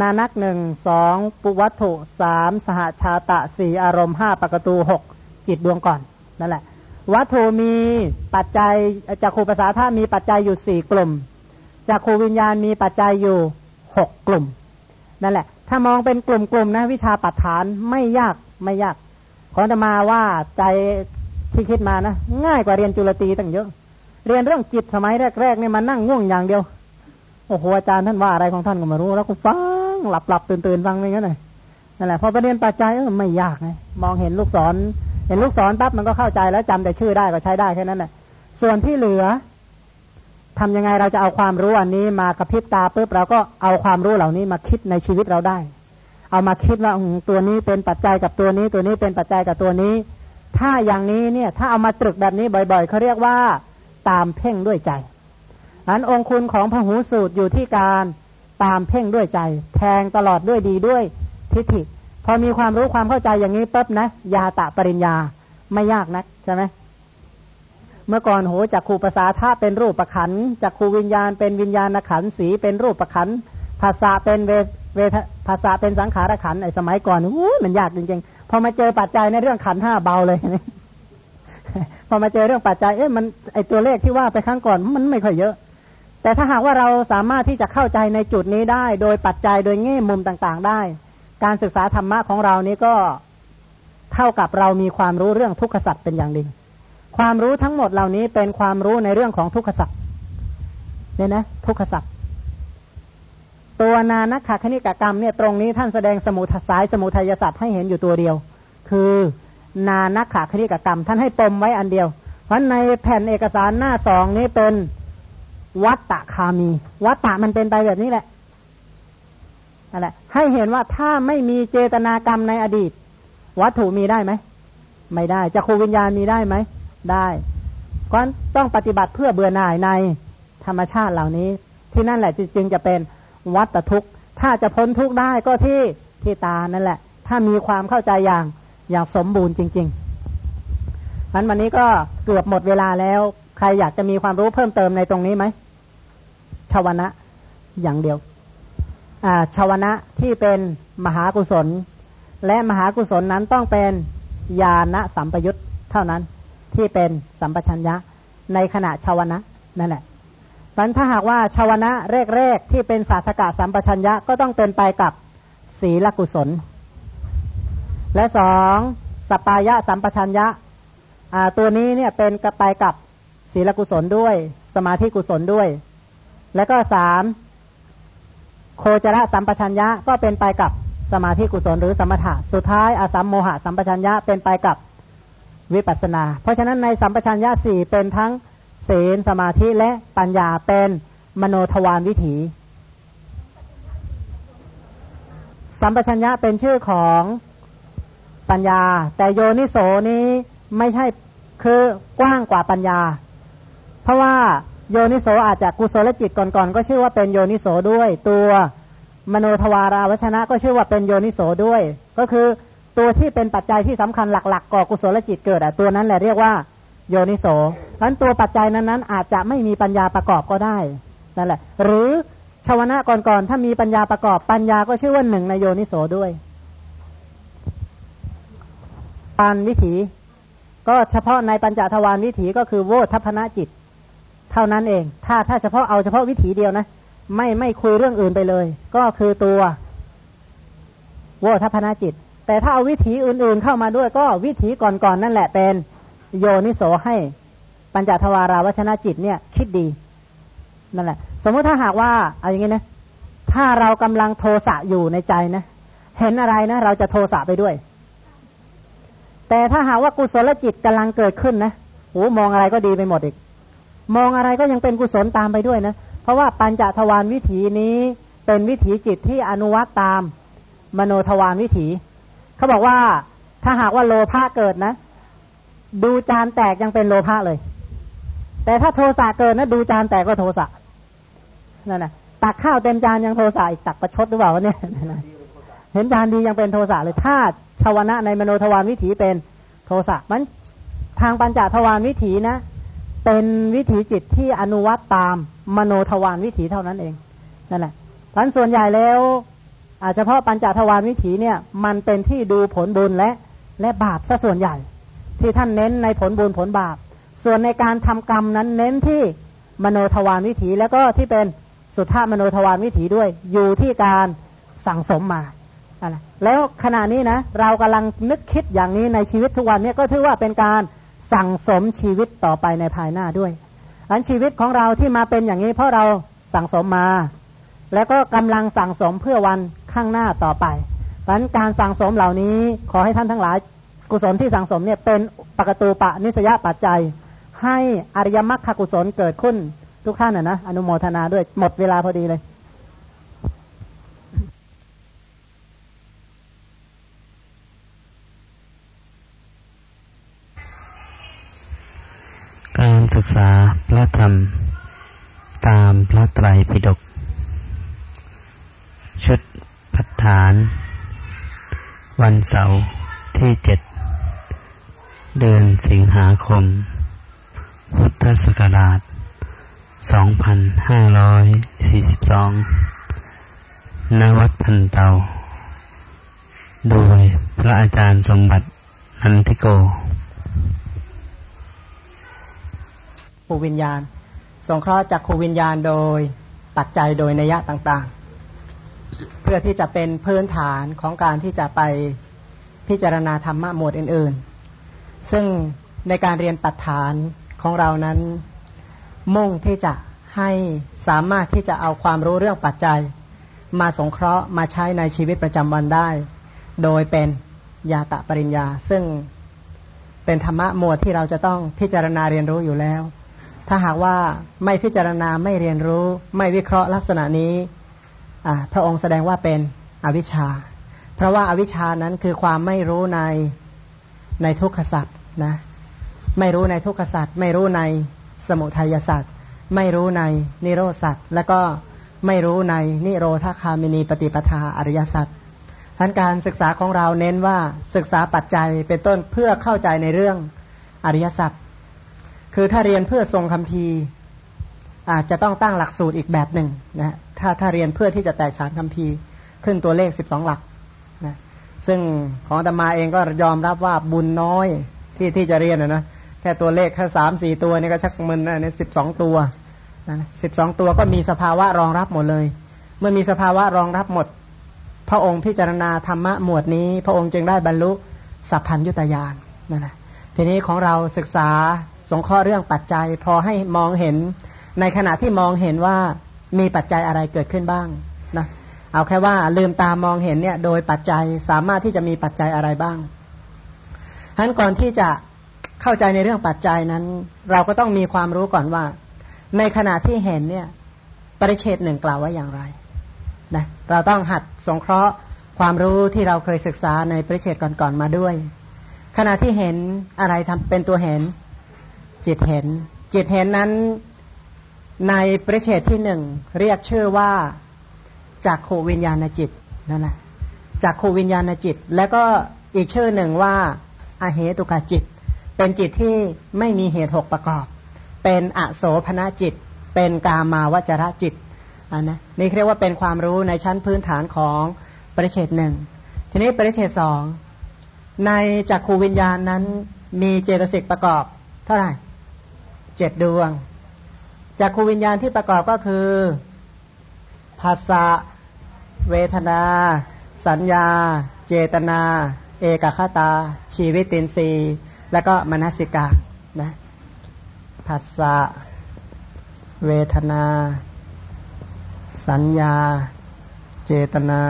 นานักหนึ่งสองปุวัตถุสามสหชาตะสี่อารมณ์ห้าปกตูหกจิตดวงก่อนนั่นแหละ วัตถุมีปัจจัยจากขูภาษาท่ามีปัจจัยอยู่สี่กลุ่มจากขูวิญญาณมีปัจจัยอยู่หกกลุ่มนั่นแหละ ถ้ามองเป็นกลุ่มๆนะวิชาปัจฐานไม่ยากไม่ยาก ขอจะมาว่าใจที่คิดมานะง่ายกว่าเรียนจุลตีตั้งเยอะ เรียนเรื่องจิตสมัยแรกๆเนี่ยมันนั่งง่วงอย่างเดียวโอ้โหอาจารย์ท่านว่าอะไรของท่านก็ไม่รู้แล้วก็ฟัง หลับหลับตื่นตื่นฟังไปงั้นเลยนั่นแหละพอประเด็นปัจจัยเออไม่ยากไงมองเห็นลูกศร เห็นลูกศรปั๊บมันก็เข้าใจแล้วจำแต่ชื่อได้ก็ใช้ได้แค่นั้นแหละส่วนที่เหลือทำยังไงเราจะเอาความรู้อันนี้มากระพริบตาปุ๊บเราก็เอาความรู้เหล่านี้มาคิดในชีวิตเราได้ เอามาคิดว่าตัวนี้เป็นปัจจัยกับตัวนี้ตัวนี้เป็นปัจจัยกับตัวนี้ ถ้าอย่างนี้เนี่ย ถ้าเอามาตรึกแบบนี้บ่อยๆเขาเรียกว่าตามเพ่งด้วยใจอันองคุณของพหูสูตรอยู่ที่การ ตามเพ่งด้วยใจ แทงตลอดด้วยดีด้วยทิฏฐิ พอมีความรู้ความเข้าใจอย่างนี้ปุ๊บนะยาตะปริญญาไม่ยากนักใช่ไหมเมื่อก่อนโหจากครูภาษาธาเป็นรูปประขันจากครูวิญญาณเป็นวิญญาณขันสีเป็นรูปประขันภาษาเป็นเวเวภาษาเป็นสังขารขันไอสมัยก่อนอู้มันยากจริงๆ พอมาเจอปัจจัยในเรื่องขันห้าเบาเลย พอมาเจอเรื่องปัจจัย เอ๊ะมันไอตัวเลขที่ว่าไปครั้งก่อนมันไม่ค่อยเยอะ แต่ถ้าหากว่าเราสามารถที่จะเข้าใจในจุดนี้ได้ โดยปัจจัยโดยแง่มุมต่างๆ ได้ การศึกษาธรรมะของเรานี้ก็เท่ากับเรามีความรู้เรื่องทุกขสัตว์เป็นอย่างดี ความรู้ทั้งหมดเหล่านี้เป็นความรู้ในเรื่องของทุกขสัตว์เนี่ยนะ ทุกขสัตว์ตัวนานักขคณิกกรรมเนี่ยตรงนี้ท่านแสดงสมุทสายสมุทัยสัตว์ให้เห็นอยู่ตัวเดียว คือนานักขคณิกกรรม ท่านให้ปมไว้อันเดียว เพราะในแผ่นเอกสารหน้าสองนี้เป็น วัตตะคามี วัตตะมันเป็นไปแบบนี้แหละอะไรให้เห็นว่าถ้าไม่มีเจตนากรรมในอดีต วัตถุมีได้ไหม ไม่ได้จะครูวิญญาณมีได้ไหม ได้ก็ต้องปฏิบัติเพื่อเบื่อหน่ายในธรรมชาติเหล่านี้ ที่นั่นแหละจึงจะเป็นวัตทุกข์ ถ้าจะพ้นทุกข์ได้ก็ที่ที่ตานั่นแหละ ถ้ามีความเข้าใจอย่างอย่างสมบูรณ์จริงๆนั้นวันนี้ก็เกือบหมดเวลาแล้ว ใครอยากจะมีความรู้เพิ่มเติมในตรงนี้ไหม ชาวนะอย่างเดียวชาวนะที่เป็นมหากุศล และมหากุศลนั้นต้องเป็นญาณสัมปยุตเท่านั้นที่เป็นสัมปชัญญะในขณะชาวนะนั่นแหละมันถ้าหากว่าชาวนะแรกๆที่เป็นศาสกะสัมปชัญญะก็ต้องเป็นไปกับศีลกุศล และสองสปายะสัมปชัญญะตัวนี้เนี่ยเป็นไปกับศีลกุศลด้วย สมาธิกุศลด้วย แล้วก็สามโคจรสัมปชัญญะก็เป็นไปกับสมาธิกุศลหรือสมถะสุดท้ายอาสัมโมหะสัมปชัญญะเป็นไปกับวิปัสนา เพราะฉะนั้นในสัมปชัญญะสี่เป็นทั้งศีลสมาธิและปัญญาเป็นมโนทวารวิถี สัมปชัญญะเป็นชื่อของปัญญา แต่โยนิโสนี้ไม่ใช่คือกว้างกว่าปัญญา เพราะว่า โยนิโสอาจจะกุศลจิตก่อนๆก็ชื่อว่าเป็นโยนิโสด้วย ตัวมโนทวาราวชนะก็ชื่อว่าเป็นโยนิโสด้วย ก็คือตัวที่เป็นปัจจัยที่สำคัญหลักๆก่อกุศลจิตเกิดอะตัวนั้นแหละเรียกว่าโยนิโสเพราะตัวปัจจัยนั้นๆอาจจะไม่มีปัญญาประกอบก็ได้นั่นแหละ หรือชาวนะก่อนๆถ้ามีปัญญาประกอบปัญญาก็ชื่อว่าหนึ่งในโยนิโสด้วยปานวิถี ก็เฉพาะในปัญจทวารวิถีก็คือโวทัพนะจิต เท่านั้นเอง ถ้าถ้าเฉพาะเอาเฉพาะวิถีเดียวนะ ไม่ไม่คุยเรื่องอื่นไปเลย ก็คือตัวโวทัพนะจิต แต่ถ้าเอาวิถีอื่น ๆ เข้ามาด้วย ก็วิถีก่อนๆนั่นแหละเป็นโยนิโสให้ปัญจทวาราวชนะจิตเนี่ย คิดดีนั่นแหละ สมมติถ้าหากว่าเอาอย่างนี้นะถ้าเรากำลังโทสะอยู่ในใจนะเห็นอะไรนะ เราจะโทสะไปด้วย แต่ถ้าหากว่ากุศลจิตกำลังเกิดขึ้นนะโอ้มองอะไรก็ดีไปหมดอีก มองอะไรก็ยังเป็นกุศลตามไปด้วยนะ เพราะว่าปัญจทวารวิถีนี้เป็นวิถีจิตที่อนุวัตตามมโนทวารวิถี เขาบอกว่าถ้าหากว่าโลภะเกิดนะ ดูจานแตกยังเป็นโลภะเลย แต่ถ้าโทสะเกิดนะดูจานแตกก็โทสะนั่นนะตักข้าวเต็มจานยังโทสะอีกตักประชดหรือเปล่าวะเนี่ยเห็นจานดียังเป็นโทสะเลยถ้าชาวนะในมโนทวารวิถีเป็นโทสะมันทางปัญจทวารวิถีนะ เป็นวิถีจิตที่อนุวัตตามมโนทวารวิถีเท่านั้นเองนั่นแหละพันส่วนใหญ่แล้ว อาจจะเพราะปัญจทวารวิถีเนี่ย มันเป็นที่ดูผลบุญและและบาปซะส่วนใหญ่ ที่ท่านเน้นในผลบุญผลบาป ส่วนในการทำกรรมนั้นเน้นที่มโนทวารวิถีแล้วก็ที่เป็นสุทธามโนทวารวิถีด้วย อยู่ที่การสั่งสมมาแล้วขณะนี้นะ เรากำลังนึกคิดอย่างนี้ในชีวิตทุกวันเนี้ก็ถือว่าเป็นการ สั่งสมชีวิตต่อไปในภายหน้าด้วย อันชีวิตของเราที่มาเป็นอย่างนี้เพราะเราสั่งสมมา แล้วก็กำลังสั่งสมเพื่อวันข้างหน้าต่อไปเพราะนั้นการสั่งสมเหล่านี้ขอให้ท่านทั้งหลาย กุศลที่สั่งสมเนี่ยเป็นปกตูปะนิสยปัจจัย ให้อริยมรรคกุศลเกิดขึ้นทุกท่านนะนะอนุโมทนาด้วยหมดเวลาพอดีเลย การศึกษาพระธรรม ตามพระไตรปิฎกชุดพัฒฐาน วันเสาร์ที่เจ็ดเดือนสิงหาคม พุทธศักราช 2542 ณ วัดพันเตา โดยพระอาจารย์สมบัตินันทิโก ภูวิญญาณ สงเคราะห์จากภูวิญญาณโดยปัจจัยโดยนัยะต่างๆ เพื่อที่จะเป็นพื้นฐานของการที่จะไปพิจารณาธรรมะหมวดอื่นๆ ซึ่งในการเรียนปัจฐานของเรานั้น มุ่งที่จะให้สามารถที่จะเอาความรู้เรื่องปัจจัย มาสงเคราะห์มาใช้ในชีวิตประจำวันได้ โดยเป็นยาตะปริญญา ซึ่งเป็นธรรมะหมวดที่เราจะต้องพิจารณาเรียนรู้อยู่แล้ว ถ้าหากว่าไม่พิจารณาไม่เรียนรู้ ไม่วิเคราะห์ลักษณะนี้พระองค์แสดงว่าเป็นอวิชชา เพราะว่าอาวิชชานั้นคือความไม่รู้ในในทุกขสัตว์นะไม่รู้ในทุกขสัตว์ไม่รู้ในสมุทัยสัตว์ไม่รู้ในนิโรสัตว์และก็ไม่รู้ในนิโรธาคามินีปฏิปทาอริยสัตว์ท่านการศึกษาของเราเน้นว่าศึกษาปัจจัยเป็นต้นเพื่อเข้าใจในเรื่องอริยสัจ คือถ้าเรียนเพื่อทรงคำพีอาจจะต้องตั้งหลักสูตรอีกแบบหนึ่งนะถ้าถ้าเรียนเพื่อที่จะแตกฉานคำพีขึ้นตัวเลขสิบสองหลักนะซึ่งของตมาเองก็ยอมรับว่าบุญน้อยที่ที่จะเรียนนะแค่ตัวเลขแค่สามสี่ตัวนี่ก็ชักมึนนะเนี่ยสิบสองตัวนะสิบสองตัวก็มีสภาวะรองรับหมดเลย เมื่อมีสภาวะรองรับหมด พระองค์พิจารณาธรรมะหมวดนี้ พระองค์จึงได้บรรลุสัพพัญยุตยานนั่นแหละทีนี้ของเราศึกษา งเคราะห์เรื่องปัจจัย พอให้มองเห็น ในขณะที่มองเห็นว่ามีปัจจัยอะไรเกิดขึ้นบ้างนะเอาแค่ว่าลืมตามองเห็นเนี่ยโดยปัจจัยสามารถที่จะมีปัจจัยอะไรบ้างฉะนั้นก่อนที่จะเข้าใจในเรื่องปัจจัยนั้น เราก็ต้องมีความรู้ก่อนว่า ในขณะที่เห็นเนี่ยปริเชตหนึ่งกล่าวว่าอย่างไรนะเราต้องหัดสงเคราะห์ความรู้ที่เราเคยศึกษาในปริเชตก่อนๆมาด้วย ขณะที่เห็นอะไรทำเป็นตัวเห็น จิตเห็น จิตเห็นนั้นในประเชตที่หนึ่งเรียกชื่อว่าจากโควิญญาณจิตนั่นแหละจากโควิญญาณจิต แล้วก็อีกชื่อหนึ่งว่าอาเหตุกาจิต เป็นจิตที่ไม่มีเหตุหกประกอบ เป็นอโสภณจิต เป็นกามาวจระจิตอันนะนี่เรียกว่าเป็นความรู้ในชั้นพื้นฐานของปริเชตหนึ่งทีนี้ปริเชตสองในจักขูวิญญาณนั้นมีเจตสิกประกอบเท่าไหร่ เจ็ดดวงจากคูวิญญาณที่ประกอบก็คือภาษาเวทนา สัญญา เจตนา เอกคตา ชีวิตินทรีย์ และก็มนสิกานะภาษาเวทนา สัญญา เจตนา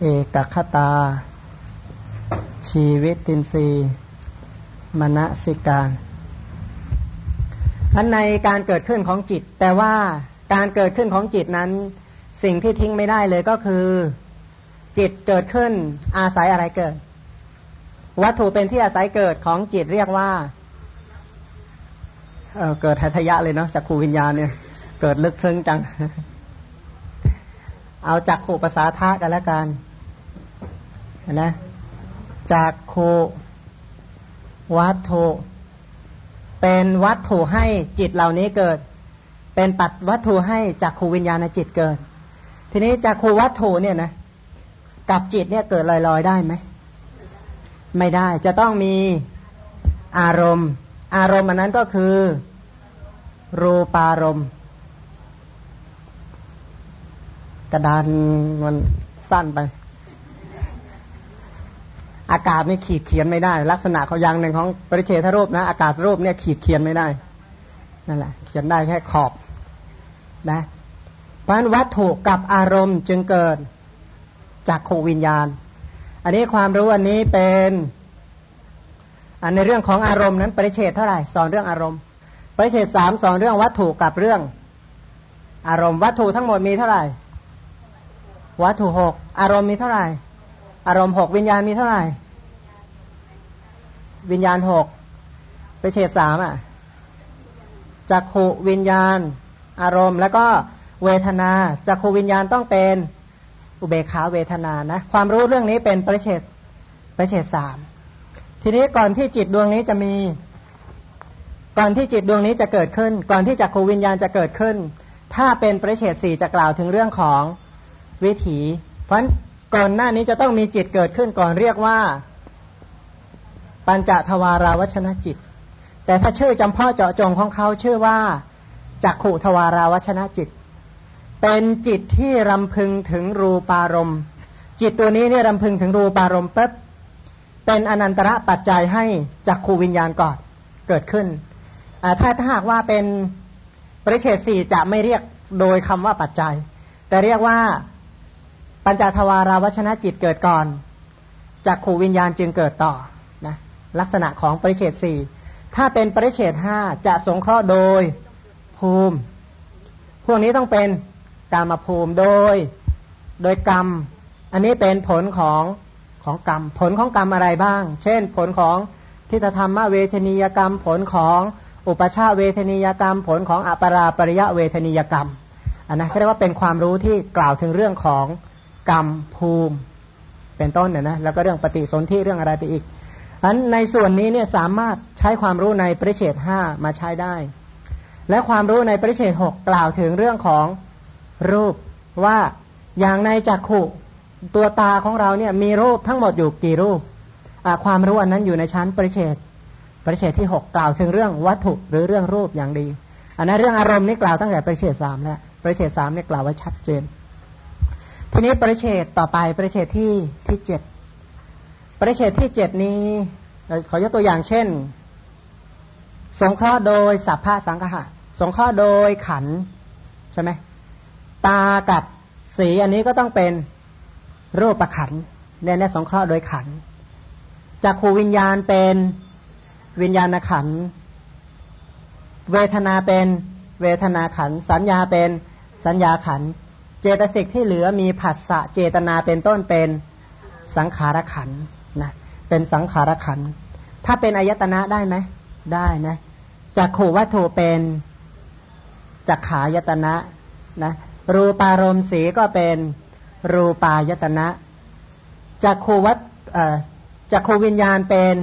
เอกคตา ชีวิตินทรีย์มณสิการ อันในการเกิดขึ้นของจิต แต่ว่าการเกิดขึ้นของจิตนั้น สิ่งที่ทิ้งไม่ได้เลยก็คือ จิตเกิดขึ้นอาศัยอะไรเกิด วัตถุเป็นที่อาศัยเกิดของจิตเรียกว่าเเกิดทัทยะเลยเนาะจากขูวิญญาณเนี่ยเกิดลึกซึ้งจัง เอาจากขูภาษาทะกันแล้วกันนะจากขูวัตถุ เป็นวัตถุให้จิตเหล่านี้เกิด เป็นปัดวัตถุให้จากขูวิญญาณจิตเกิด ทีนี้จากขูวัตถุเนี่ยนะกับจิตเนี่ยเกิดลอยๆได้ไหมไม่ได้จะต้องมีอารมณ์ อารมณ์อันนั้นก็คือรูปารมณ์ กระดานมันสั้นไป อากาศนี่ขีดเขียนไม่ได้ ลักษณะเขาอย่างหนึ่งของปริเฉทรูปนะ อากาศรูปเนี่ยขีดเขียนไม่ได้นั่นแหละ เขียนได้แค่ขอบนะเพราะฉะนั้นวัตถุกับอารมณ์จึงเกิดจากโควิญญาณ อันนี้ความรู้อันนี้เป็นอันในเรื่องของอารมณ์นั้นปริเฉทเท่าไหร่สอนเรื่องอารมณ์ปริเฉทสามสอนเรื่องวัตถุกับเรื่อง อารมณ์วัตถุทั้งหมดมีเท่าไหร่ วัตถุหกอารมณ์มีเท่าไหร่ อารมณ์หกวิญญาณมีเท่าไหร่ วิญญาณหกไปเฉดสามอะจักขูวิญญาณ อารมณ์ แล้วก็เวทนาจักขูวิญญาณต้องเป็นอุเบขาเวทนานะ ความรู้เรื่องนี้เป็นปริเฉดปริเฉดสามทีนี้ก่อนที่จิตดวงนี้จะมี ก่อนที่จิตดวงนี้จะเกิดขึ้น ก่อนที่จักขูวิญญาณจะเกิดขึ้น ถ้าเป็นปริเฉดสี่จะกล่าวถึงเรื่องของวิถี เพราะ ก่อนหน้านี้จะต้องมีจิตเกิดขึ้นก่อนเรียกว่า ปัญจทวาราวชนะจิต แต่ถ้าชื่อจำเพาะเจาะจงของเขาชื่อว่าจักขุทวาราวชนะจิต เป็นจิตที่รำพึงถึงรูปารมณ์จิตตัวนี้เนี่ยรำพึงถึงรูปารมณ์ปั๊บเป็นอนันตระปัจจัยให้จักขูวิญญาณก่อนเกิดขึ้น ถ้าถ้าหากว่าเป็นปริเฉดสี่จะไม่เรียกโดยคำว่าปัจจัย แต่เรียกว่า ปัญจทวาราวชนะจิตเกิดก่อนจากขูวิญญาณจึงเกิดต่อนะลักษณะของปริเฉดสี่ถ้าเป็นปริเฉดห้าจะสงเคราะห์โดยภูมิ พวกนี้ต้องเป็นกรรมภูมิโดยโดยกรรม อันนี้เป็นผลของของกรรม ผลของกรรมอะไรบ้าง เช่น ผลของทิฏฐธรรมเวทนียกรรม ผลของอุปชาเวทนียกรรม ผลของอัปราปริยะเวทนียกรรมอันนั้นเรียกว่าเป็นความรู้ที่กล่าวถึงเรื่องของ กรรมภูมิ เป็นต้นเนี่ยนะแล้วก็เรื่องปฏิสนธิเรื่องอะไรไปอีกอันในส่วนนี้เนี่ยสามารถใช้ความรู้ในปริเฉดห้ามาใช้ได้ และความรู้ในปริเฉดหกกล่าวถึงเรื่องของรูปว่าอย่างในจักขุตัวตาของเราเนี่ยมีรูปทั้งหมดอยู่กี่รูป ความรู้อันนั้นอยู่ในชั้นปริเฉดปริเฉดที่หกกล่าวถึงเรื่องวัตถุหรือเรื่องรูปอย่างดี อันนั้นเรื่องอารมณ์นี่กล่าวตั้งแต่ปริเฉดสามแล้วปริเฉดสามเนี่ยกล่าวไว้ชัดเจน ทีนี้ประเฉดต่อไปประเฉดที่ที่เจ็ดประเฉดที่เจ็ดนี้ขอยกตัวอย่างเช่น สงเคราะห์โดยสัพพะสังหะสงเคราะห์โดยขันใช่ไหมตากับสีอันนี้ก็ต้องเป็นรูปประขันเนี่ยนสงเคราะห์โดยขันจากขูวิญญาณเป็นวิญญาณขันเวทนาเป็นเวทนาขันสัญญาเป็นสัญญาขัน เจตสิกที่เหลือมีผัสสะเจตนาเป็นต้นเป็นสังขารขันนะเป็นสังขารขันถ้าเป็นอายตนะได้ไหมได้นะจากขูวัตถุเป็นจักขายตนะนะรูปารมณ์สีก็เป็นรูปายตนะจากขูวัตจากขูวิญญาณเป็น